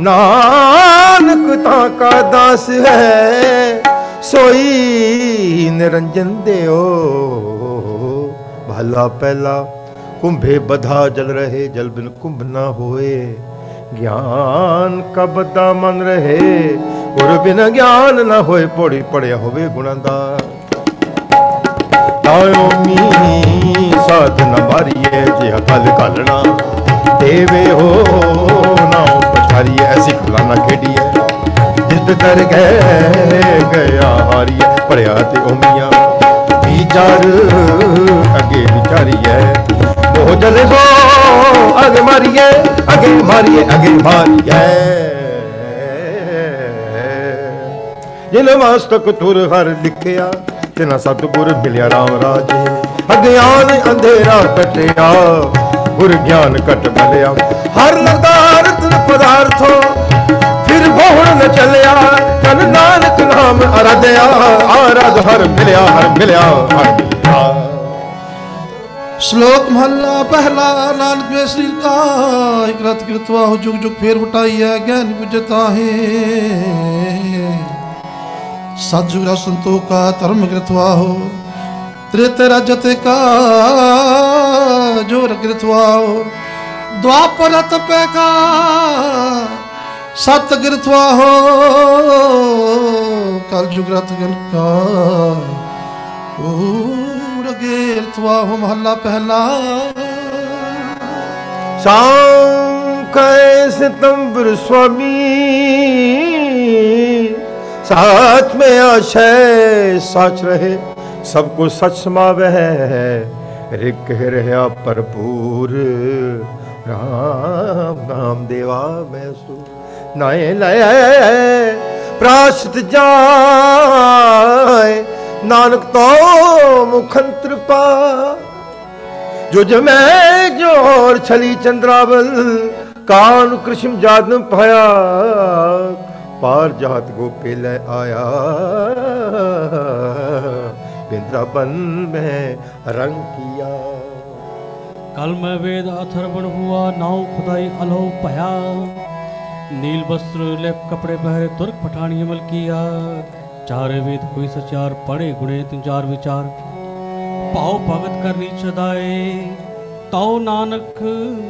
ਨਾਨਕ ਤਾ ਕਾ ਦਸ ਹੈ ਸੋਈ ਨਿਰੰਜਨ ਦੇਓ। ਮਹੱਲਾ ਪਹਿਲਾ, ਕੁੰਭੇ ਬਧਾ ਜਲ ਰਹੇ ਜਲ ਬਿਨ ਕੁੰਭ ਨਾ ਹੋਏ। ਗਿਆਨ ਕਬ ਦਾ ਮਨ ਰਹੇ? ਗੁਰ ਬਿਨ ਗਿਆਨ ਨਾ ਹੋਏ ਪੋੜੀ ਪੜਿਆ ਹੋਵੇ ਗੁਣਾਂ ਦਾ। ਤਾਇਓ ਮੀ ਸਾਧ ਨ ਮਾਰੀਏ, ਜੇ ਕਲ ਕਲਣਾ ਦੇਵੇ ਹੋ, ਨਾ ਪਛਾਰੀਏ, ਐਸੀ ਖਲਾਨਾ ਖੇਡੀਏ। ਜਿੱਤ ਕਰ ਗਏ ਗਿਆ ਹਾਰੀਏ ਪੜਿਆ ਤੇ ਓਮੀਆਂ ਵਿਚਾਰ ਅੱਗੇ ਵਿਚਾਰੀਐ ਉਹ ਜਲੇ ਅਗੇ ਮਾਰੀਏ ਅਗੇ ਮਾਰੀਏ ਅਗੇ ਮਾਰੀਏ। ਜਿਨ ਮਸਤਕ ਤੁਰ ਹਰ ਲਿਖਿਆ ਤਿਨਾ ਸਤਿਗੁਰ ਮਿਲਿਆ ਰਾਮ ਰਾਜੇ। ਅਗਿਆਨ ਅੰਧੇਰਾ ਕਟਿਆ, ਗੁਰ ਗਿਆਨ ਕਟ ਬਲਿਆ ਹਰ ਲਗਾਰਤ ਪਦਾਰਥੋ ਫਿਰ ਭੋਣ ਨ ਚੱਲਿਆ। ਤਨ ਨਾਨਕ ਨਾਮ ਅਰਧਿਆ। ਆਰਧ ਹਰ ਮਿਲਿਆ ਹਰ ਮਿਲਿਆ ਹਰ ਮਿਲਿਆ। ਸ਼ਲੋਕ ਮਹੱਲਾ ਪਹਿਲਾ, ਨਾਨਕ ਵੇ ਸ੍ਰੀ ਕਾ ਇਕ ਕਿਰਤਵਾ ਹੋ ਜੁਗ ਜੁਗ ਫੇਰ ਵਟਾਈ ਹੈ ਗਿਆਨ ਬੁਝਤਾ ਹੈ ਸਤ ਰਾ ਸੰਤੋਖਾ ਧਰਮ ਕਿਰਤਵਾ ਹੋ। ਤ੍ਰੇਤੇ ਰਾਜਤੇ ਕਾ, ਜੋਰ ਕਿਰਤਵਾ ਹੋ। ਦੁਆਪਰ ਤਪੇ ਕਾ सतगिरथवा हो कलयुग रतगिल का गिरथवा हो महला पहला। शाम सितंबर स्वामी। साथ में आशय सच रहे, सबको सच समावे है। रिक रहा भरपूर राम राम देवा, मैं सुन ਨਾਏ ਲੈ ਪ੍ਰਾਸ਼ਤ ਜਾਏ, ਨਾਨਕ ਤੋ ਮੁਖੰਤਰ ਪਾ ਜੁਜ ਮੈਂ ਜੋਰ ਛਲੀ ਚੰਦਰਾਵਲ, ਕਾਨ ਕ੍ਰਿਸ਼ਨ ਜਾਦਨ ਪਾਇਆ, ਪਾਰ ਜਾਤ ਗੋਪੇ ਲੈ ਆਇਆ। ਬਿੰਦਰਾਪਨ ਮੈਂ ਰੰਗ ਕੀਆ। ਕਲ ਮੈਂ ਵੇਦ ਅਥਰਵਣ ਹੁਆ ਨਾਉ ਖੁਦਾਈ ਅਲੋ ਭਇਆ। नील वस्त्र लेप कपड़े पहरे तुर्क पठानी अमल किया चार वेद कोई सचार पढ़े गुणे तिन चार विचार पाओ भगत करनी सदाए ताओ नानक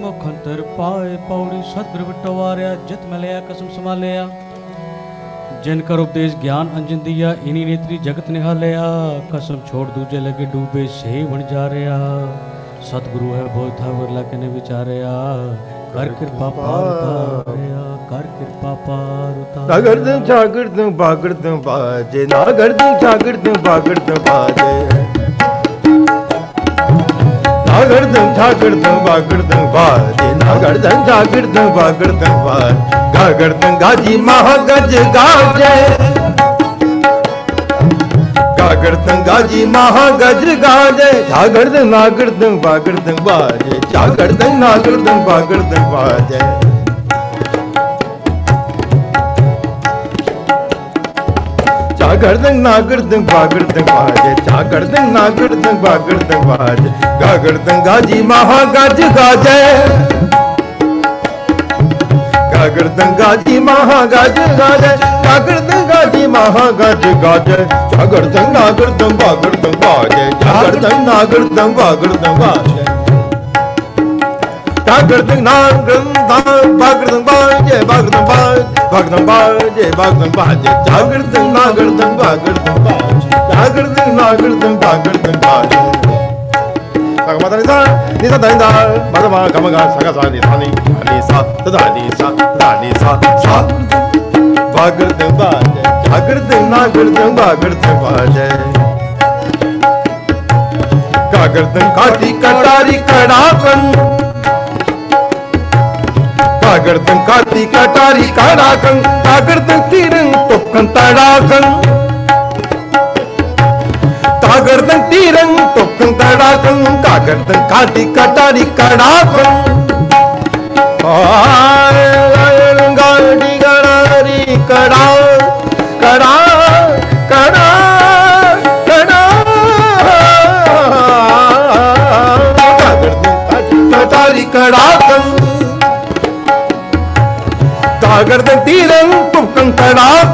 मुखंतर पाए पौड़ी सतगुर बटवारिया जित मिलिया कसम संभालिया जिन कर उपदेश ज्ञान अंजन दिया इन्हीं नेत्री जगत निहालिया कसम छोड़ दूजे लगे डूबे से बन जा रहा सतगुरु है बोलता वरला कने विचारिया कर कृपा ਕਰ ਕਿਰਪਾ ਪਾਰ ਉਤਾਰਿਆ, ਕਰ ਕਿਰਪਾ ਪਾਰ ਉਤਾਰਿਆ। ਨਾਗਰਦੰ ਜਾਗਰਦੰ ਬਾਗਰਦੰ ਬਾਜੇ ਨਾਗਰਦੰ ਜਾਗਰਦੰ ਬਾਗਰਦੰ ਬਾਜੇ। ਨਾਗਰਦੰ ਜਾਗਰਦੰ ਬਾਗਰਦੰ ਬਾਜੇ ਨਾਗਰਦੰ ਜਾਗਰਦੰ ਬਾਗਰਦੰ ਬਾਜੇ। ਗਾਗਰਦੰ ਗਾਜੀ ਮਹਾਗਜ ਗਾਜੇ। जागृतं गाजी महा गजर गाजे जागृतं नागृतं बागृतं बाजे। जागृतं नागृतं बागृतं बाजे। जागृतं नागृतं बागृतं बाजे। जागृतं नागृतं बागृतं बाजे। जागृतं गाजी महा गज गाजे ਕਾਗੜ ਦੰਗਾ ਜੀ ਮਹਾ ਗਜ ਗਜ ਕਾਗੜ ਦੰਗਾ ਜੀ ਮਹਾ ਗਜ। ਗਜ ਝਗੜ ਦੰਗਾ ਗੜ ਦੰਗਾ ਗੜ ਦੰਗਾ ਜੈ, ਝਗੜ ਦੰਗਾ ਗੜ ਦੰਗਾ ਗੜ ਦੰਗਾ ਜੈ। ਝਗੜ ਨਾ ਗੰਦਾ ਬਾਗੜ ਦੰਗਾ ਜੈ, ਬਾਗੜ ਦੰਗਾ ਬਾਗੜ ਦੰਗਾ ਜੈ, ਬਾਗੜ ਦੰਗਾ ਜੈ। ਝਗੜ ਦੰਗਾ ਗੜ ਦੰਗਾ ਗੜ ਦੰਗਾ ਝਗੜ ਦੰਗਾ ਗੜ ਦੰਗਾ ਗੜ ਦੰਗਾ ध नि सा नि सा ध नि सा म ध म ग म ग स ग स नि काटी कटारी कड़ाकन कागर्दन काटी कटारी कड़ाकन कागर्दन तीरन टोकन ਦਲ ਦਾ ਦਾ ਦਾ ਦਾ ਦਲ ਦਾ ਦਲ ਦਾ ਦਾ ਦਾ ਦਾ ਮਦ ਮਾ ਮਾ ਮਾ ਮਾ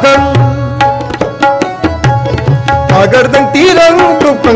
ਗਮ ਗਾ ਗਾ ਗਾ ਗਾ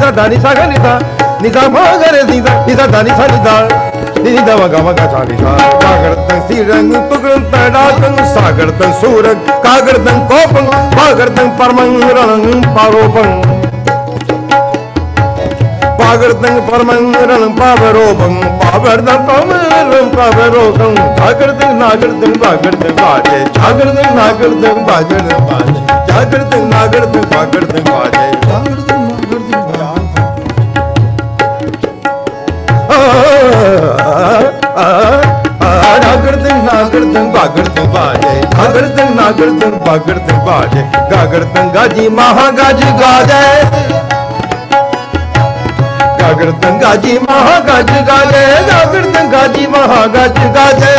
ਸਾ ਦਾ ਨੀ ਸਾ ਨੀ ਦਾ ਨੀ ਨੀ ਦਾ ਵਾ ਗਾ ਵਾ ਗਾ ਸਾ દીદા વગા ચાલી કાગળતન શ્રીરંગ તુગળંત ડાકં સાગળતન સુરંગ કાગળતન કોપં પાગળતન પરમં રણં પારોપં પાગળતન પરમં રણં પાવરોપં પાવરદન પરમં પાવરોપં જાગળતન નાગળતન પાગળતન પાજે જાગળતન નાગળતન પાજળતન પાજે જાગળતન નાગળતન પાગળતન પાજે गागरदन बागरदन बाजे। गागरदन नागरदन, बागरदन बाजे। गागरदन गाजी, महागाज गाजे। गागरदन गाजी, महागाज गाजे। गागरदन गाजी, महागाज गाजे।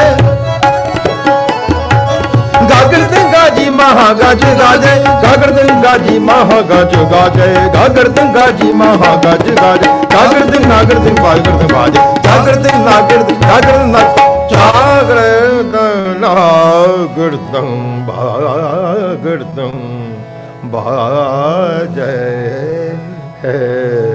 गागरदन गाजी, महागाज गाजे। गागरदन गाजी, महागाज गाजे। गागरदन गाजी, महागाज गाजे। गागरदन नागरदन, बागरदन बाजे। गागरदन नागरदन गागरदन जागृत जागृत ਮਹਾ ਗੱਜ ਗਾਜੇ ਗਾਗਰ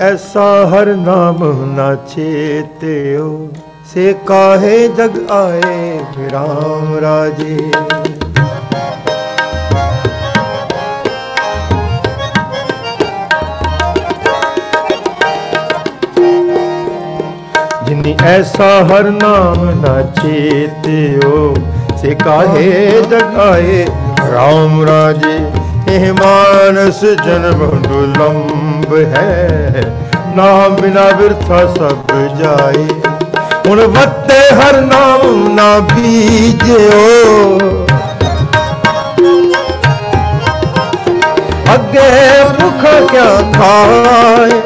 ਐਸਾ ਹਰ ਨਾਮ ਨਾ ਚੇਤਿਓ। ਸੇ ਕਾਹੇ ਜਗ ਆਏ ਰਾਮ ਰਾਜੇ। ਜਿਨੀ ਐਸਾ ਹਰ ਨਾਮ ਨਾ ਚੇਤਿਓ, ਸੇ ਕਾਹੇ ਜਗ ਆਏ ਰਾਮ ਰਾਜੇ। ਇਹ ਮਾਨਸ ਜਨਮ ਦੁਲੰਭ ਹੈ। ਨਾਮ ਬਿਨਾ ਬਿਰਥਾ ਸਭ ਜਾਏ। ਹੁਣ ਵੱਤੇ ਹਰ ਨਾਮ ਨਾ ਬੀਜਿਓ। ਅੱਗੇ ਭੁੱਖਾ ਕਿਆ ਖਾਏ।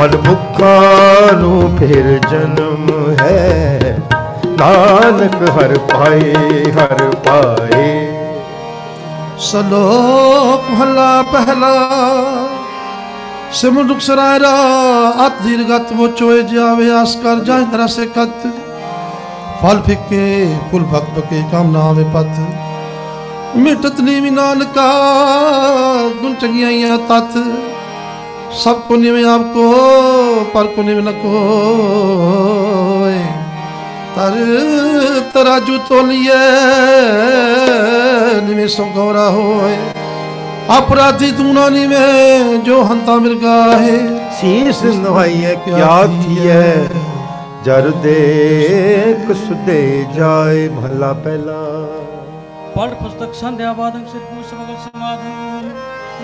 ਮਨ ਮੁਖਾਂ ਨੂੰ ਫਿਰ ਜਨਮ ਹੈ। ਨਾਨਕ ਹਰ ਪਾਏ ਹਰ ਪਾਏ। ਸਲੋਕ ਮਹਲਾ ਪਹਿਲਾ। ਸਿਮਰੁਖ ਸਰਾਇਰਾ ਅਤ ਦੀਰਗਤ ਵੋ ਜਾਵੇ ਆਸ ਕਰ ਜਾਏ ਤਰਾ ਸੇ ਫਲ ਫਿੱਕੇ, ਫੁੱਲ ਭਕ ਭਕੇ ਕਾਮ ਨਾ ਪਤ। ਮਿਟਤ ਨੀ ਨਾਨਕਾ, ਗੁਣ ਚੰਗਿਆਈਆਂ ਤਤ। ਸਭ ਕੋ ਨਿਵੇਂ ਆਪ ਕੋ, ਪਰ ਕੋ ਨਿਵੇਂ ਨ ਕੋਏ। ਤਰ ਤਰਾਜੂ ਤੋਲੀਏ ਨਿਵੇਂ ਹੋਏ। अपराधी तूना नी में जो हंता मिर्गा है शीस नवाई है क्या थी है जर देख सुदे जाए भला पहला पढ़ पुस्तक संध्या बादम सिर पूछ मगल समाधम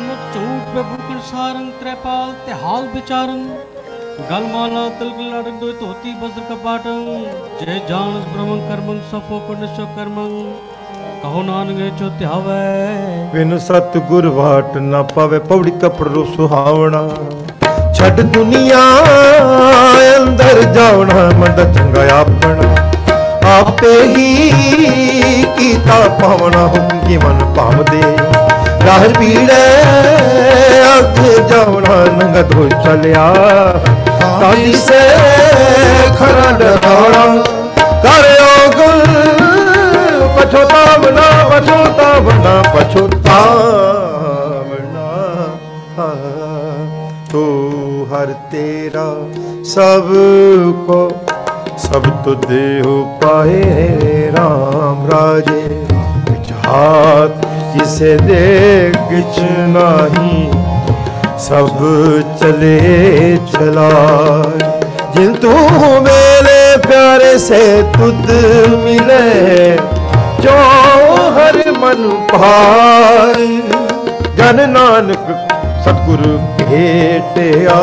मुख चूट पे बुकन सारंग त्रिपाल तिहाल विचारम गलमाला तिलक लड़क दोय तोती बज्र कपाटम जय जान ब्रह्म कर्मं सफो कुंड कर्मं ਕਹੋ ਨਾਨਕ ਜੋ ਧਿਆਵੇ। ਬਿਨ ਸਤ ਗੁਰ ਵਾਟ ਨਾ ਪਾਵੇ ਪਵੜੀ ਕਪੜੋ ਸੁਹਾਵਣਾ। ਛੱਡ ਦੁਨੀਆ ਅੰਦਰ ਜਾਵਣਾ ਮੰਡ ਚੰਗਾ ਆਪਣਾ। ਆਪੇ ਹੀ ਕੀਤਾ ਪਾਵਣਾ ਹੁੰਗੀ ਮਨ ਭਾਵ ਦੇ ਰਾਹਰ ਪੀੜੇ ਅੱਗ ਜਾਵਣਾ ਨੰਗ ਧੋ ਚਲਿਆ। ਤਾਲੀ ਸੇ ਖਰਾ ਡਰਾਉਣਾ ਪਛੋਤਾਵਣਾ ਪਛੋਤਾਵਣਾ ਤੂੰ ਹਰ ਤੇਰਾ ਸਭ ਕੋ, ਸਭ ਤੁਦੇ ਹੋ ਪਾਏ RAM ਰਾਜੇ। ਵਿਚਾਰ ਜਿਸੇ ਦੇਖ ਕਿਛ ਨਹੀਂ, ਸਭ ਚਲੇ ਚਲਾ ਜਿਨ ਤੂੰ ਮੇਲੇ ਪਿਆਰੇ ਸੇ ਤੁਧ ਮਿਲੇ। ਜੋ ਹਰ ਮਨ ਭਾਈ ਜਨ ਨਾਨਕ ਸਤਿਗੁਰ ਭੇਟਿਆ।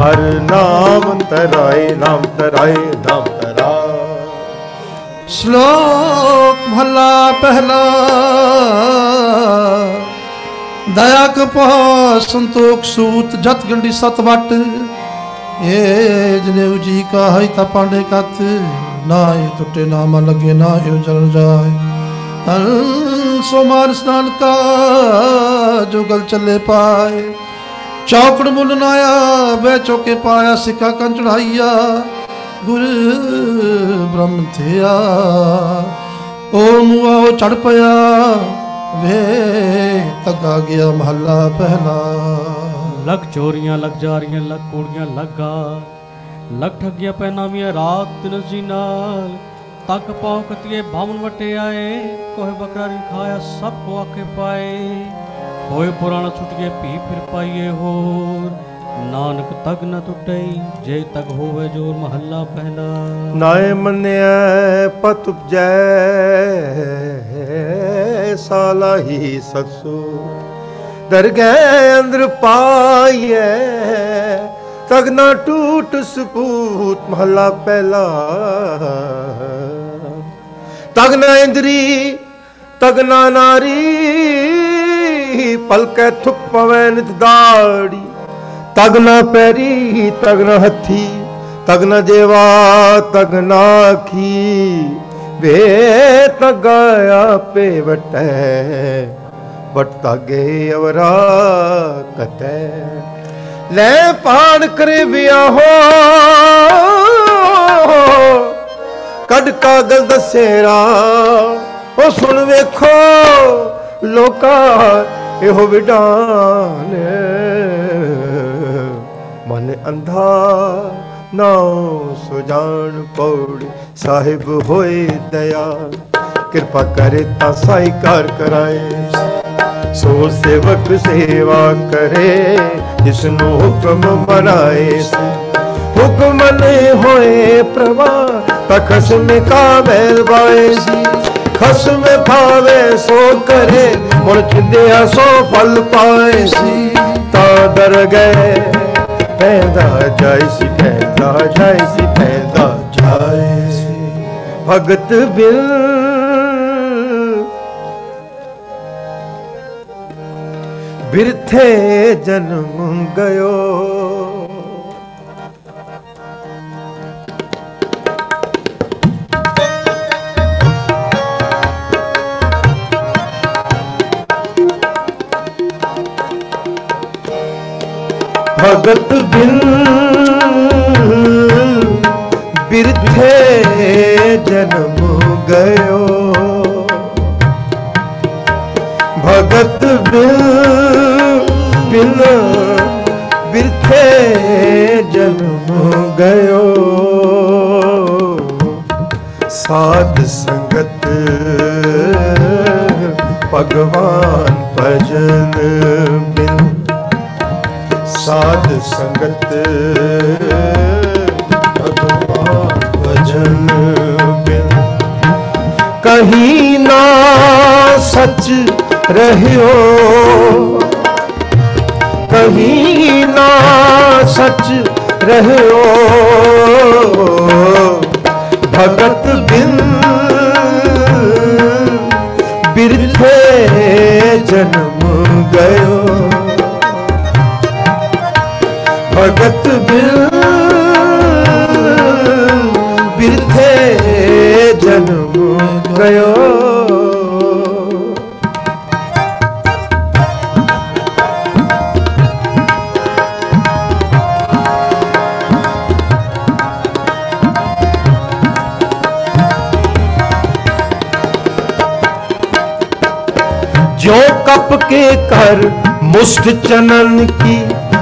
ਹਰ ਨਾਮ ਤਰਾਏ ਨਾਮ ਤਰਾਏ, ਨਾਮ ਤਰਾ। ਸ਼ਲੋਕ ਮਹਲਾ ਪਹਿਲਾ। ਦਇਆ ਕਪਾ ਸੰਤੋਖ ਸੂਤ ਜਤ ਗੰਡੀ ਸਤ ਵਟ ਏ ਜਨੇਊ ਜੀ ਕਾ ਹੈ ਤਾ ਪਾਂਡੇ ਕਤ, ਨਾ ਇਹ ਟੁੱਟੇ ਨਾ ਮਨ ਲਗੇ, ਨਾ ਇਹ ਜਲ ਜਾਏ। ਤਨ ਸੋ ਸਨਾਨ ਕਾ ਜੋ ਚੱਲੇ ਪਾਏ। ਚੌਕੜ ਮੁੱਲ ਨਾਇਆ ਬੈ ਚੋਕੇ ਪਾਇਆ, ਸਿੱਕਾ ਕੰਨ ਚੜਾਈਆ ਗੁਰ ਬ੍ਰਹਮ ਥਿਆ, ਓ ਮੁਆ ਉਹ ਚੜ ਪਿਆ। ਵੇ ਤੱਗਾ ਗਿਆ ਮਹੱਲਾ ਪਹਿਲਾ। ਲੱਖ ਚੋਰੀਆਂ ਲੱਖ ਜਾਰੀਆਂ ਲੱਖ ਕੋੜੀਆਂ ਲੱਗਾ। ਲੱਖ ਠੱਗੀਆਂ ਪੈਨਾਵੀਆਂ ਰਾਤ ਦਿਨ ਨਾਲ। ਤੱਕ ਪਾਉ ਕਤੀਏ ਬਾਵਨ ਵਟੇ ਆਏ, ਕੋਹ ਬੱਕਰਾ ਨਹੀਂ ਖਾਇਆ, ਸਭ ਕੋ ਆਕੇ ਪਾਏ। ਹੋਏ ਪੁਰਾਣਾ ਛੁੱਟ ਗਏ ਭੀ ਫਿਰ ਪਾਈਏ ਹੋਰ। ਨਾਨਕ ਤਗ ਨ ਟੁੱਟੇ, ਜੇ ਤਗ ਹੋਵੇ ਜੋਰ ਮਹੱਲਾ ਪਹਿਲਾ ਨਾਏ ਮੰਨਿਆ, ਪਤ ਉਪਜੈ ਸਾਲਾ ਹੀ ਸਤਸੂ। ਦਰਗਹਿ ਅੰਦਰ ਪਾਈਐ। ਤਗ ਨਾ ਟੂਟ ਸਪੂਤ ਮਹਲਾ ਪਹਿਲਾ। ਤਗ ਨਾ ਇੰਦਰੀ ਤਗ ਨਾ ਨਾਰੀ ਪਲਕੈ ਥੁੱਕ ਪਵੈ ਨਿਤ ਦਾੜੀ। ਤਗ ਨਾ ਪੈਰੀ ਤਗ ਨਾ ਹੱਥੀ ਤਗ ਨਾ ਜੇਵਾ ਤਗ ਨਾ ਅੱਖੀ ਵੇ ਤਗਾਇਆ ਪੇ ਵਟੈ। ਵਟ ਤਾਗੇ ਅਵਰਾ ਕਤੈ। ਲੈ ਪਾਣ ਕਰੇ ਵਿਆਹੋ। ਕੱਢ ਕਾਗਜ਼ ਦਸੇਰਾ ਉਹ ਸੁਣ ਵੇਖੋ, ਲੋਕਾ ਇਹੋ ਵਿਡਾਨ। ਮਨ ਅੰਧਾ ਨਾ ਸੁਜਾਨ ਪੌੜੀ ਸਾਹਿਬ ਹੋਏ ਦਇਆ। ਕਿਰਪਾ ਕਰੇ ਤਾਂ ਸਾਈ ਕਾਰ ਕਰਾਏ। ਸੋ ਸੇਵਕ ਸੇਵਾ ਕਰੇ ਜਿਸ ਨੂੰ ਹੁਕਮ ਮਨਾਏ ਹੁਕਮ ਨੇ ਹੋਏ ਪ੍ਰਵਾ ਤਾਂ ਖਸਮ ਕਾ ਬਾਏ ਸੀ। ਖਸਮ ਭਾਵੇ ਸੋ ਕਰੇ, ਮੁੜ ਚਿੰਦਿਆ ਸੋ ਫਲ ਪਾਏ ਸੀ। ਤਾਂ ਡਰ ਗਏ, ਪੈਦਾ ਜਾਈ ਸੀ, ਪੈਦਾ ਜਾਈ ਸੀ, ਪੈਦਾ ਜਾਏ ਭਗਤ ਬਿਲ ਬਿਰਥੇ ਜਨਮ ਗਇਓ। ਭਗਤ ਬਿਨ ਬਿਰਥੇ ਜਨਮ ਰਹਿਓ ਕਹੀਂ ਨਾ ਸੱਚ ਰਹਿਓ। ਭਗਤ ਬਿਨ ਬਿਰਥੇ ਜਨਮ ਮੁਸਟ ਚਨਨ ਕੀ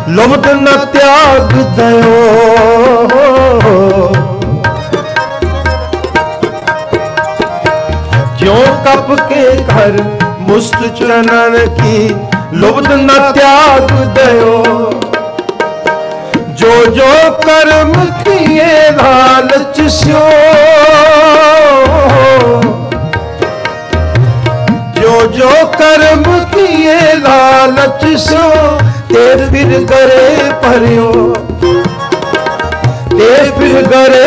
ਲੁਬਦ ਨ ਤਿਆਗ ਦਇਓ। ਜੋ ਕਪ ਕੇ ਕਰ ਮੁਸਟ ਚਨਨ ਕੀ ਲੁਬਦ ਨ ਤਿਆਗ ਦਇਓ। ਜੋ ਜੋ ਕਰਮ ਕੀਏ ਲਾਲਚ ਸਿਓ। ਜੋ ਜੋ ਕਰਮ ये लालच सो तेर फिर करे परियो तेर फिर करे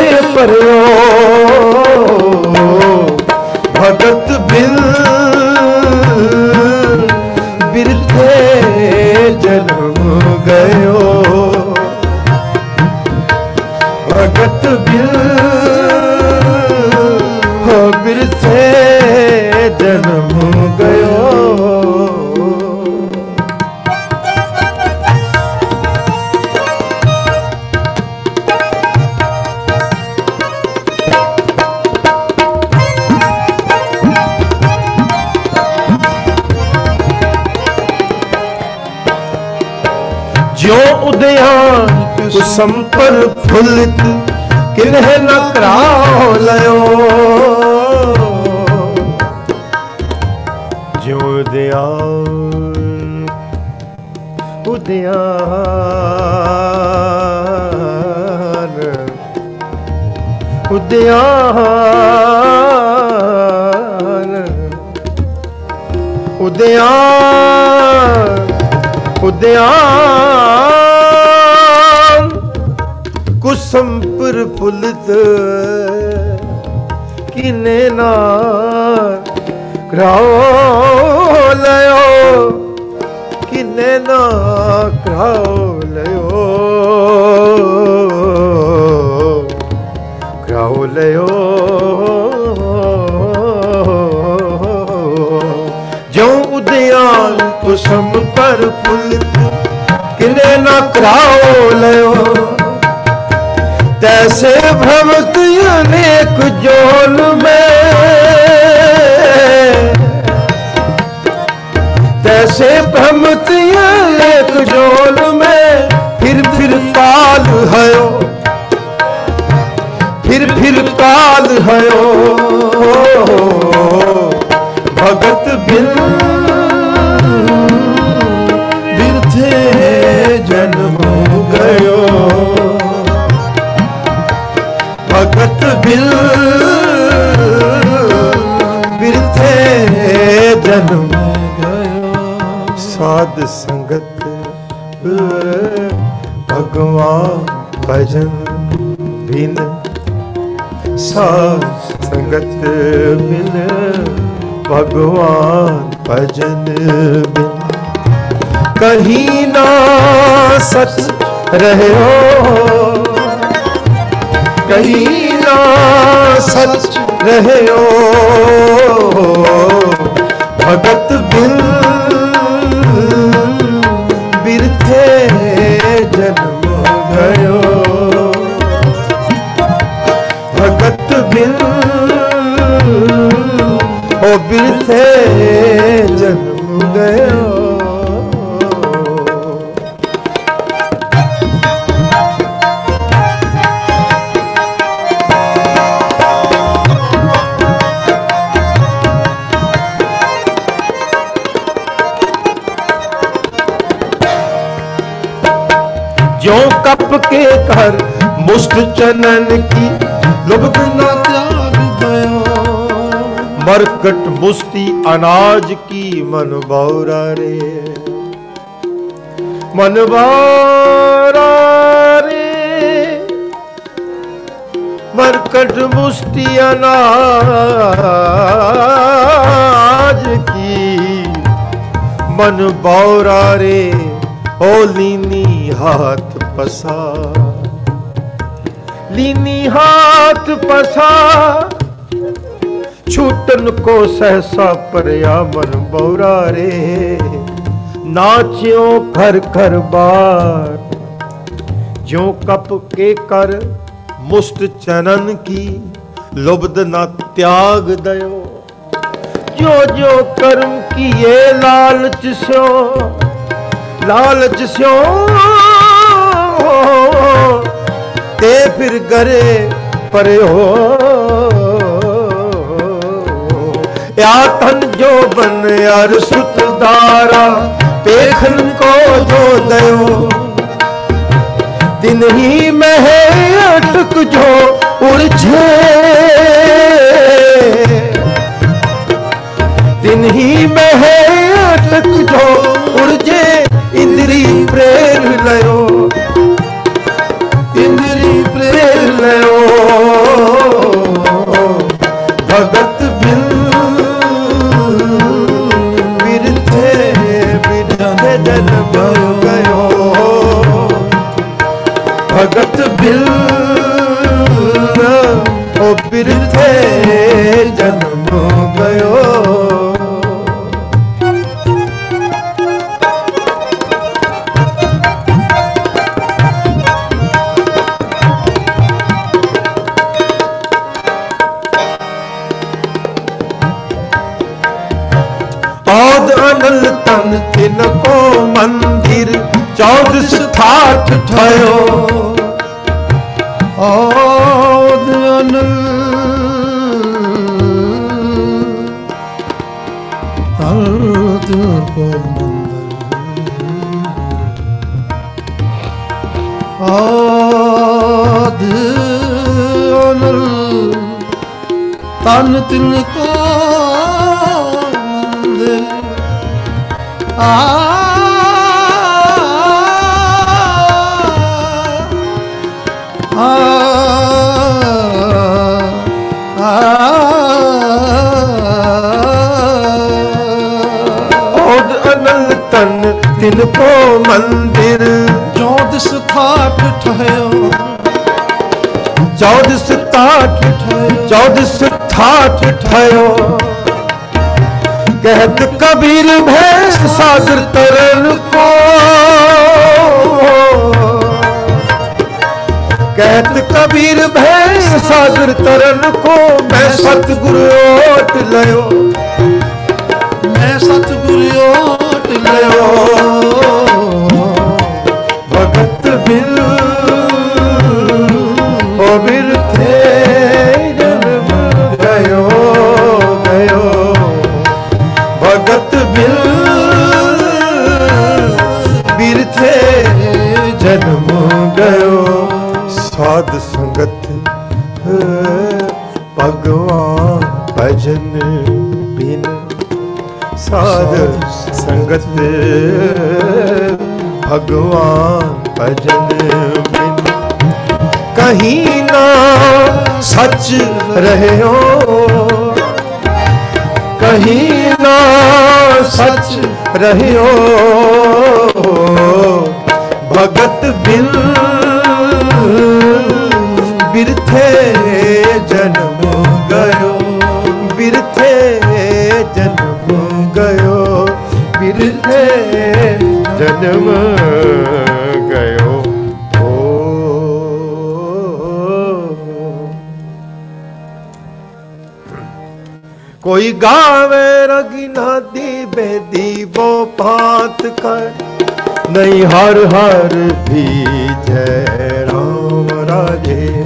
काल हयो फिर फिर काल हयो भगत बिन बिरथे जन्म गयो भगत बिल बिरथे जन्म गयो साध ਭਗਵਾਨ ਭਜਨ ਬਿਨ ਸਾਧ ਸੰਗਤ ਬਿਨ ਭਗਵਾਨ ਭਜਨ ਬਿਨ। ਕਹੀਂ ਨਾ ਸਚ ਰਹਿਓ। ਕਹੀਂ ਨਾ ਸਚ ਰਹਿਓ। ਭਗਤ ਬਿਨ से जन्म गयो। जो कप के कर मुष्ट चनन की लुभ ना क्या मरकट मुष्टि अनाज की मन बौरा रे मन बौरा रे मरकट मुष्टि अनाज की मन बौरा रे ओ लीनी हाथ पसा लीनी हाथ पसा ਛੂਟਨ ਕੋ ਸਹਸਾ ਪਰਿਆ ਮਨ ਬੌਰਾ ਰੇ। ਨਾਚਿਓ ਘਰ ਘਰ ਬਾਰ। ਜਿਉ ਕਪ ਕੇ ਕਰ ਮੁਸਟ ਚਨਨ ਕੀ ਲੁਬਦ ਨਾ ਤਿਆਗ ਦਇਓ। ਜੋ ਜੋ ਕਰਮ ਕੀਏ ਲਾਲਚ ਸਿਓ ਲਾਲਚ ਸਿਓ। ਤੇ ਫਿਰ ਗਰੇ ਪਰਿਓ या ਆਤਨ ਜੋ ਬਨ ਅਰ ਸੁਤ ਦਾਰਾ ਕੋ ਜੋ ਦਇਓ। ਦਿਨ ਹੀ ਮਹਿ ਅਟਕ ਜੋ ਉਲਝੇ। ਦਿਨ ਹੀ ਮਹਿ ਅਟਕ ਜੋ ਉਲਝੇ, ਇੰਦਰੀ ਪ੍ਰੇਰ ਲਇਓ। ਉਹ ਤਰਤ ਮੰਦਰ ਆਦ ਅਨਲ ਤਨ ਤਿਨ ਕੋ ਮੰਦਰ ਆ ਤਿਨ ਕੋ ਮੰਦਿਰ। ਜੋਤ ਸਥਾਪ ਠਹਿਓ। ਚੌਦ ਸਥਾਠ ਚੌਦ ਸਥਾਠ ਠਇਓ ਕਹਿਤ ਕਬੀਰ ਭੈ ਸਾਗਰ ਤਰਨ ਕੋ। ਕਹਿਤ ਕਬੀਰ ਭੈ ਸਾਗਰ ਤਰਨ ਕੋ। ਮੈਂ ਸਤਿਗੁਰ ਓਟ ਲਿਓ ਮੈਂ ਸਤਿਗੁਰ ਓਟ ਲਿਓ ਸੰਗਤ ਭਗਵਾਨ ਭਜਨ ਬਿਨ ਕਹੀਂ ਨਾ ਸੱਚ ਰਹਿਓ। ਕਹੀਂ ਨਾ ਸੱਚ ਰਹਿਓ। ਭਗਤ ਬਿਨ ਜਨਮ ਗਇਓ। ਕੋਈ ਗਾਵੇ ਰਗਿਨਾ ਦੀ ਬੇਦੀ, ਬੋ ਪਾਤ ਕਰ। ਨਹੀਂ ਹਰ ਹਰ ਵੀ ਜੈ ਰਾਮ ਰਾਜੇ।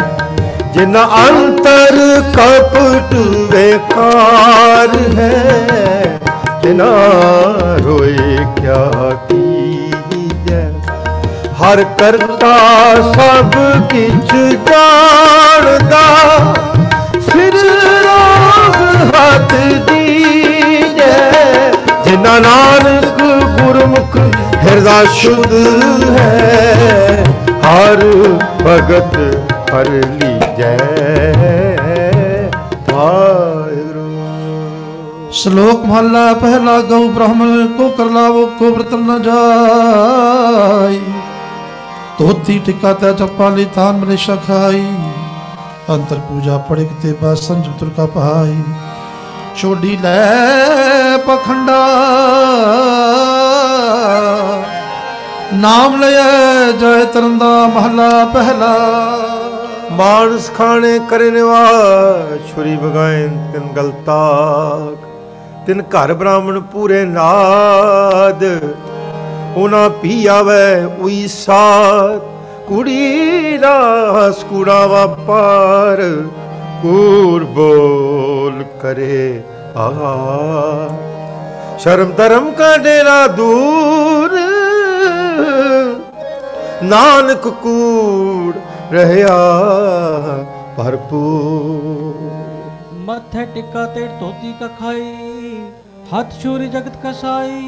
ਜਿਨ ਅੰਤਰ ਕਪਟ ਵੇਕਾਰ ਹੈ, ਤਿਨਾ ਰੋਏ ਕਿਆ ਕੀਜੈ ਹਰ ਕਰਤਾ ਸਭ ਕਿਛ ਜਾਣਦਾ। ਸਿਰ ਰੋਗ ਹੱਥ ਦੀਜੈ। ਜਿਨਾ ਨਾਨਕ ਗੁਰਮੁਖ ਹਿਰਦਾ ਸ਼ੁੱਧ ਹੈ, ਹਰ ਭਗਤ ਹਰ ਲੀਜੈ। ਵਾਹਿਗੁਰੂ। ਸ਼ਲੋਕ ਮਹਲਾ, ਪਹਿਲਾ ਗਉ ਬ੍ਰਾਹਮਣ, ਕੋ ਕਰ ਲਾਵੋ ਕੋ ਬ੍ਰਤ ਨ ਜਾਈ ਧੋਤੀ ਟਿਕਾ ਤੇ ਚਪਾਲੀ ਥਾਨ ਮਨੇ ਸ਼ਖਾਈ ਅੰਤਰ ਪੂਜਾ ਪੜਿਕ ਤੇ ਬਾ ਸੰਜਮ ਕਾ ਪਾਈ ਛੋਡੀ ਲੈ ਪਖੰਡਾ। ਨਾਮ ਲਿਆ ਜੈ ਤਰੰਦਾ ਮਹਲਾ ਪਹਿਲਾ। ਮਾਨਸ ਖਾਣੇ ਕਰੇ ਨਿਵਾ ਛੁਰੀ ਬਗਾਇਨ ਤਿਨ ਗਲਤਾਕ ਤਿਨ ਘਰ ਬ੍ਰਾਹਮਣ ਪੂਰੇ ਨਾਦ। ਉਹਨਾਂ ਪੀ ਆਵੇ ਉਈ ਸਾਥ ਕੁੜੀ ਰਾਸ ਕੁੜਾ ਵਾਪਾਰ ਕੂਰ ਬੋਲ ਕਰੇ ਆ ਸ਼ਰਮ ਧਰਮ ਕਾ ਡੇਰਾ ਦੂਰ, ਨਾਨਕ ਕੂੜ ਰਹਿਆ ਭਰਪੂਰ। ਮੱਥੇ ਟਿੱਕਾ ਤੇ ਧੋਤੀ ਕਖਾਈ, ਹੱਥ ਛੂਰੀ ਜਗਤ ਕਸਾਈ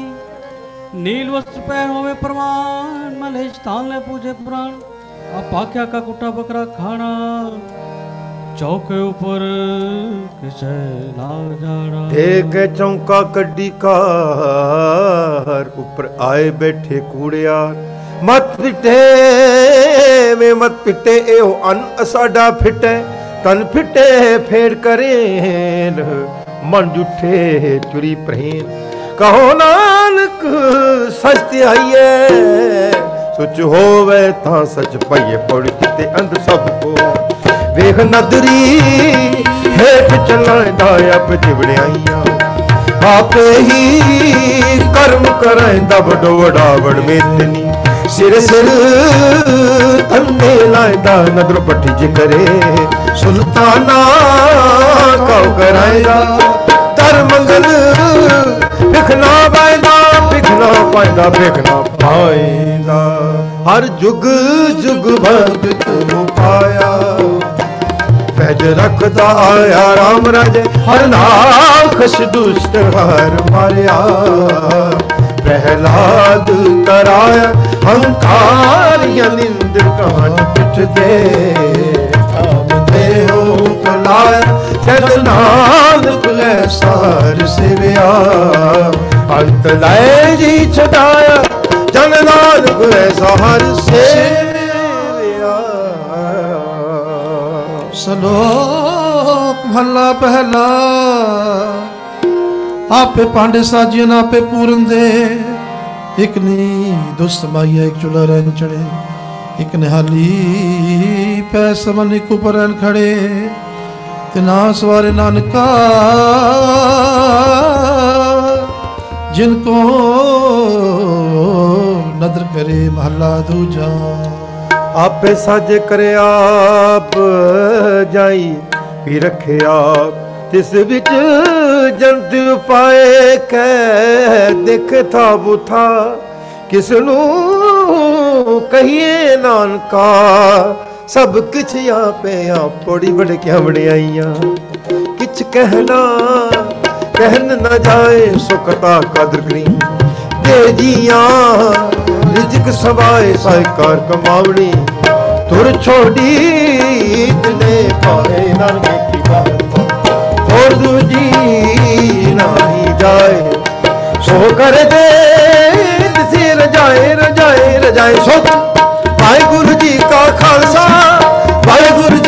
नील वस्त्र पहन होवे प्रमाण मलेश ताल ने पूजे पुराण। आप आख्या का कुटा बकरा खाना, चौके ऊपर किसे ना जाना एक चौका कड्डी कार, ऊपर आए बैठे कूड़िया मत पिटे में मत पिटे ए हो अन असाडा फिटे। तन फिटे, फेर करे मन जुठे चुरी प्रेम ਕਹੋ ਨਾਨਕ, ਸੱਚ ਆਈਏ ਸੁਚ ਹੋਵੇ ਤਾਂ ਸੱਚ ਪਈਏ ਪੜ ਕਿਤੇ ਅੰਧ ਸਭ ਕੋ। ਵੇਖ ਨਦਰੀ, ਹੇਠ ਚੱਲਣ ਦਾ ਅਬ ਜਿਵੜਾਈਆਂ ਆਪੇ ਹੀ ਕਰਮ ਕਰਾਂਦਾ ਵੱਡੋ ਵਡਾਵੜ ਮੇਤਨੀ। ਸਿਰ ਸਿਰ ਤੰਨੇ ਲਾਇਦਾ ਨਦਰ ਪੱਟੀ ਜਿ ਕਰੇ। ਸੁਲਤਾਨਾ ਕਉ ਕਰਾਂਦਾ ਦਰ ਮੰਗਲ ਬਿਖਣਾ ਪੈਂਦਾ ਬਿਖਣਾ ਪੈਂਦਾ ਬਿਖਣਾ ਪੈਂਦਾ ਹਰ ਜੁਗ ਜੁਗ ਬੰਦ ਤੂੰ ਪਾਇਆ। ਪੈਜ ਰੱਖਦਾ ਆਇਆ RAM ਰਾਜੇ, ਹਰ ਨਾਮ ਖਸ ਦੁਸ਼ਟ ਹਰ ਮਾਰਿਆ। ਪ੍ਰਹਿਲਾਦ ਤਰਾਇਆ, ਹੰਕਾਰੀਆਂ ਨਿੰਦ ਕਾਨ ਪਿੱਛ ਜਦ ਨਾਨਕ ਲੈ ਸਾਰ ਸਿਵਿਆ। ਅੰਤ ਲੈ ਜੀ ਛਡਾਇਆ ਜਨ ਨਾਨਕ ਲੈ ਸਾਰ ਸਿਵਿਆ। ਸਲੋਕ ਮਹੱਲਾ ਪਹਿਲਾ। ਆਪੇ ਪਾਂਡੇ ਸਾਜੀਆਂ ਨਾ ਆਪੇ ਪੂਰਨ ਦੇ। ਇਕ ਨੀ ਦੁਸਤ ਮਾਈਆ ਇਕ ਚੁਲਾ ਰਹਿਣ ਚੜੇ ਇਕ ਨਿਹਾਲੀ ਪੈ ਸਮਨ ਇਕ ਉਪਰ ਰਹਿਣ ਖੜੇ। ਤੇ ਨਾ ਸਵਾਰੇ ਨਾਨਕਾ। ਜਿਨ ਕੋ ਨਦਰ ਕਰੇ ਮਹਲਾ ਦੂਜਾ। ਆਪੇ ਸਾਜ ਕਰਿਆ ਆਪ ਜਾਈ ਵੀ ਰੱਖਿਆ ਤਿਸ ਵਿੱਚ ਜੰਤ ਪਾਏ ਕੈ ਦੇਖ ਥਾ। ਬੁਥਾ ਕਿਸ ਨੂੰ ਕਹੀਏ ਨਾਨਕਾ ਸਭ ਕੁਛ ਆਪੇ ਆਪੜੀ ਬੜ ਕਿਆ ਵੜਾਈਆਂ ਕਿਛ ਕਹਿਣਾ ਕਹਿਨ ਨਾ ਜਾਏ ਸੁਖਤਾ ਕਦਰ ਕਰੀ ਦੇ ਜੀਆਂ, ਰਿਜਕ ਸਵਾਏ ਸਾਇਕਾਰ ਕਮਾਵਣੀ। ਤੁਰ ਛੋੜੀ ਤਨੇ ਪਾਏ ਨਾਨਕੇ ਕੀ ਬਾਤ ਹੋਰ ਦੂਜੀ ਨਹੀਂ ਜਾਏ। ਸੋ ਕਰ ਦੇ ਤਿਸੇ ਰਜਾਏ ਰਜਾਏ ਰਜਾਏ, ਸੋ ਵਾਹਿਗੁਰੂ ਜੀ ਕਾ ਖਾਲਸਾ ਵਾਹਿਗੁਰੂ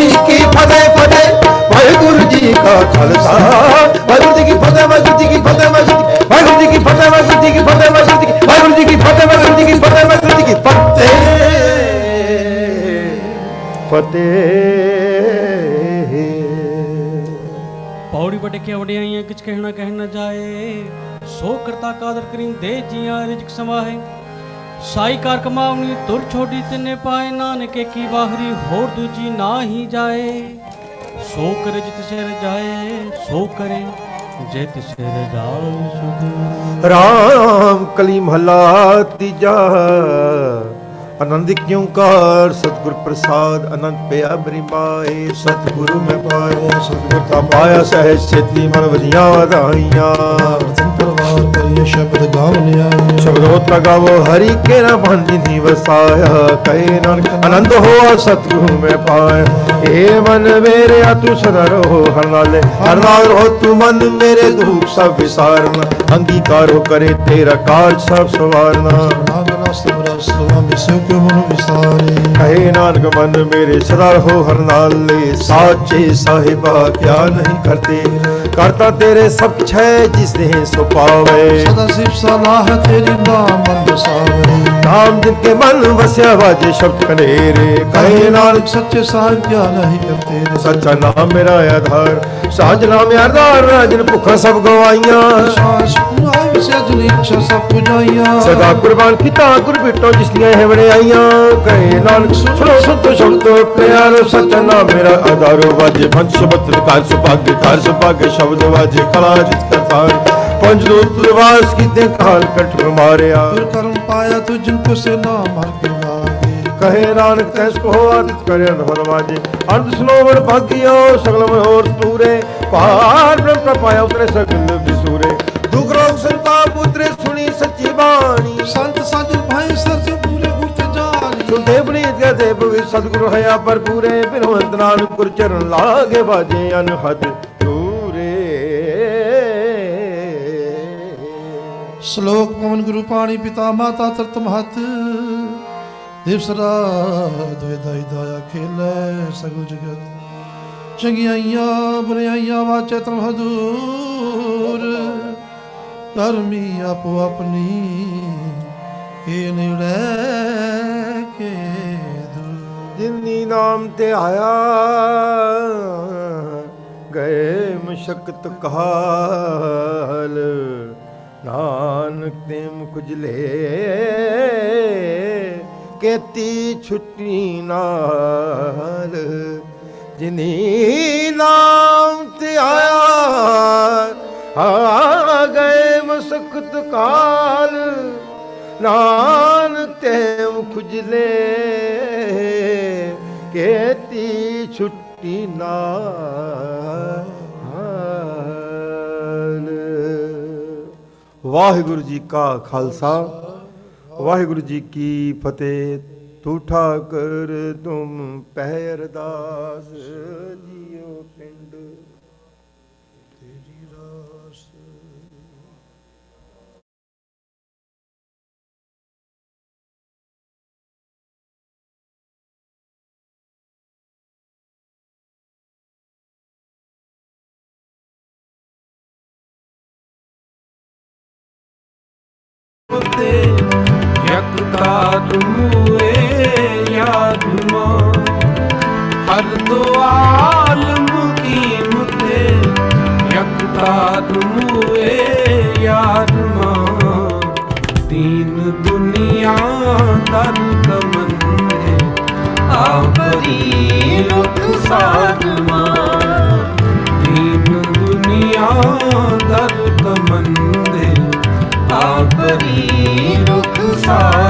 ਕਿਛ ਕਹਿਣਾ ਕਹਿਣਾ ਜਾਏ ਸੋ ਕਰਤਾ ਕਾਦਰ ਕਰੀਮ ਦੇ ਜੀਆਂ ਰਿਜਕ ਸਮਾਹੇ ਸਾਈ ਕਾਰ ਕਮਾਵਣੀ ਤੁਰ ਛੋਟੀ ਤਿੰਨੇ ਪਾਏ ਨਾਨਕੇ ਕੀ ਬਾਹਰੀ ਹੋਰ ਦੂਜੀ ਨਾ ਹੀ ਜਾਏ। ਸੋ ਕਰੇ ਜਿਤ ਸਿਰ ਜਾਏ ਸੋ ਕਰੇ ਜੇ ਤਿਸ ਸਿਰ ਜਾਏ ਸੁਖ। ਰਾਮ ਕਲੀ ਮਹਲਾ ਤੀਜਾ ਆਨੰਦ ਕਿਉਂ ਕਾਰ ਸਤਿਗੁਰ ਪ੍ਰਸਾਦ ਅਨੰਤ ਪਿਆ ਬਰੀ ਮਾਏ। ਸਤਿਗੁਰੂ ਮੈਂ ਪਾਇਆ ਸਤਿਗੁਰ ਤਾਂ ਪਾਇਆ ਸਹਿਜ ਛੇਤੀ ਮਨ ਵਜੀਆਂ ਵਧਾਈਆਂ। ਪਰਵਾਰ ਕਰੀਏ ਸ਼ਬਦ ਗਾਵਨਿਆ ਸ਼ਬਦੋ ਤਗਾਵੋ ਹਰੀ ਕੇ ਨਾ ਬੰਦੀ ਨੀ ਵਸਾਇਆ। ਕਹੇ ਨਾਨਕ ਆਨੰਦ ਹੋਆ ਸਤਿਗੁਰੂ ਮੈਂ ਪਾਇਆ। ਏ ਮਨ ਮੇਰੇ ਆ ਤੂੰ ਸਦਾ ਰਹੋ ਹਰ ਨਾਲੇ। ਹਰ ਨਾਲ ਰਹੋ ਤੂੰ ਮਨ ਮੇਰੇ ਦੁੱਖ ਸਭ ਵਿਸਾਰਨਾ। ਅੰਗੀਕਾਰੋ ਕਰੇ ਤੇਰਾ ਕਾਰਜ ਸਭ ਸਵਾਰਨਾ। ਨਾਗਨਾ ਸਿਮਰਾ ਸੁਆਮੀ ਸਿਉ ਕੇ ਮਨ ਵਿਸਾਰੇ। ਕਹੇ ਨਾਨਕ ਮਨ ਮੇਰੇ ਸਦਾ ਰਹੋ ਹਰ ਨਾਲੇ। ਸਾਚੇ ਸਾਹਿਬਾ ਕਿਆ ਨਹੀਂ ਕਰਤੇ ਕਰਤਾ ਤੇਰੇ ਸਭ ਹੈ ਜਿਸ ਦੇ ਸੋ ਪਾਵੇ। ਸਦਾ ਸਿਫ ਸਲਾਹ ਤੇਰੀ ਨਾਮ ਮਨ ਵਸਾਵੇ ਨਾਮ ਜਿਨ ਕੇ ਮਨ ਵਸਿਆ ਵਾਜੇ ਸ਼ਬਦ ਕਨੇਰੇ। ਕਹੇ ਨਾਨਕ ਸੱਚੇ ਸਾਹਿਬ ਕਿਆ ਨਹੀਂ ਕਰਤੇ ਰੇ ਸੱਚਾ ਨਾਮ ਮੇਰਾ ਆਧਾਰ। ਸਾਜ ਨਾਮ ਆਧਾਰ ਰਾਜਨ ਭੁੱਖਾਂ ਸਭ ਗਵਾਈਆਂ ਸਾਸ ਪੁਨਾਈ ਵਿਸੇ ਜਨੀ ਇੱਛਾ ਸਭ ਪੁਜਾਈਆਂ। ਸਦਾ ਕੁਰਬਾਨ ਕੀਤਾ ਗੁਰ ਬਿਟੋ ਜਿਸ ਦੀਆਂ ਹੈ ਵੜਾਈਆਂ ਕਹੇ ਨਾਨਕ ਸੁਣੋ ਸੁਤੋ ਸ਼ਬਦ ਪਿਆਰ ਸੱਚਾ ਨਾਮ ਮੇਰਾ ਆਧਾਰ। ਵਾਜੇ ਪੰਜ ਸ਼ਬਦ ਕਾਰ ਸੁਭਾਗੇ ਕਾਰ ਸੁਭਾਗੇ ਸ਼ਬਦ ਵਾਜੇ ਕਲਾ ਜਿਤ ਕਰਤਾਰ ਪੰਜ ਦੂਤ ਨਿਵਾਸ ਕੀਤੇ ਕਾਲ ਕੰਠ ਮਾਰਿਆ। ਤੁਰ ਕਰਮ ਪਾਇਆ ਤੁ ਜਿਨ ਕੋ ਸੇ ਨਾਮ ਹਰ ਕੇ ਕਹੇ ਨਾਨਕ ਤੈਸ ਕੋ ਆਦਿਤ ਕਰੇ ਅਨਹਰ ਵਾਜੇ। ਅੰਤ ਸਨੋਵਰ ਭਾਗਿਓ ਸਗਲ ਮੈਂ ਹੋਰ ਤੂਰੇ। ਪਾਰ ਬ੍ਰਹਮ ਪ੍ਰਪਾਇਆ ਉਤਰੇ ਸਗਲ ਵਿਸੂਰੇ। ਦੁਖ ਰੋਗ ਸੰਤਾਪ ਉਤਰੇ ਸੁਣੀ ਸੱਚੀ ਬਾਣੀ। ਸੰਤ ਸਾਜਨ ਭਾਈ ਸਰਜ ਪੂਰੇ ਉਠ ਜਾਣੀ। ਸੁਣ ਦੇਵ ਨੀਤ ਕਾ ਦੇਵ ਸਤਿਗੁਰੂ ਹਇਆ ਭਰਪੂਰੇ। ਬਿਨਵੰਤ ਨਾਨਕ ਗੁਰ ਚਰਨ ਲਾਗੇ ਬਾਜੇ ਅਨਹਦ। ਸ਼ਲੋਕ ਪਵਨ ਗੁਰੂ ਪਾਣੀ ਪਿਤਾ ਮਾਤਾ ਤਰਤ ਮਹਤ। ਦਿਵਸਰਾ ਦੋਇ ਦਾਈ ਦਾਇਆ ਖੇਲੇ ਸਗਲ ਜਗਤ। ਚੰਗਿਆਈਆਂ ਬੁਰਾਈਆਂ ਵਾਚੇ ਤਮ ਹਦੂਰ ਕਰਮੀ ਆਪੋ ਆਪਣੀ, ਕੇ ਨਿੜੇ ਕੇ ਜਿਨੀ ਨਾਮ ਤੇ ਆਇਆ, ਗਏ ਮਸ਼ਕਤ ਕਾਲ ਨਾਨਕ ਤੇ ਮੁਖ ਜਲੇ ਕੇਤੀ ਛੁੱਟੀ ਨਾਲ ਜਿਨੀ ਨਾਮ ਤੇ ਆਇਆ, ਆ ਗਏ ਮੁਸ਼ਕਤ ਕਾਲ। ਨਾਨਕ ਤੇ ਖੁਜਲੇ ਕੇਤੀ ਛੁੱਟੀ ਨਾਲ। ਵਾਹਿਗੁਰੂ ਜੀ ਕਾ ਖਾਲਸਾ ਵਾਹਿਗੁਰੂ ਜੀ ਕੀ ਫਤਿਹ। ਤੂੰ ਠਾਕਰ ਤੁਮ ਪਹਿ ਅਰਦਾਸ ਤੇ ਯਕਤਾ ਤੁਮੂਏ ਯਾਦ ਮਾਂ ਹਰ ਦੋ ਆਲਮ ਕੀ ਮੁਤੇ, ਯਕਤਾ ਤੁਮੂਏ ਯਾਦ ਮਾ ਤੀਨ ਦੁਨੀਆ ਦਰ ਕਮੰਦੇ ਆਪਰੀ ਰੁਖ ਸਾਧਮਾ। ਦੀਨ ਦਰ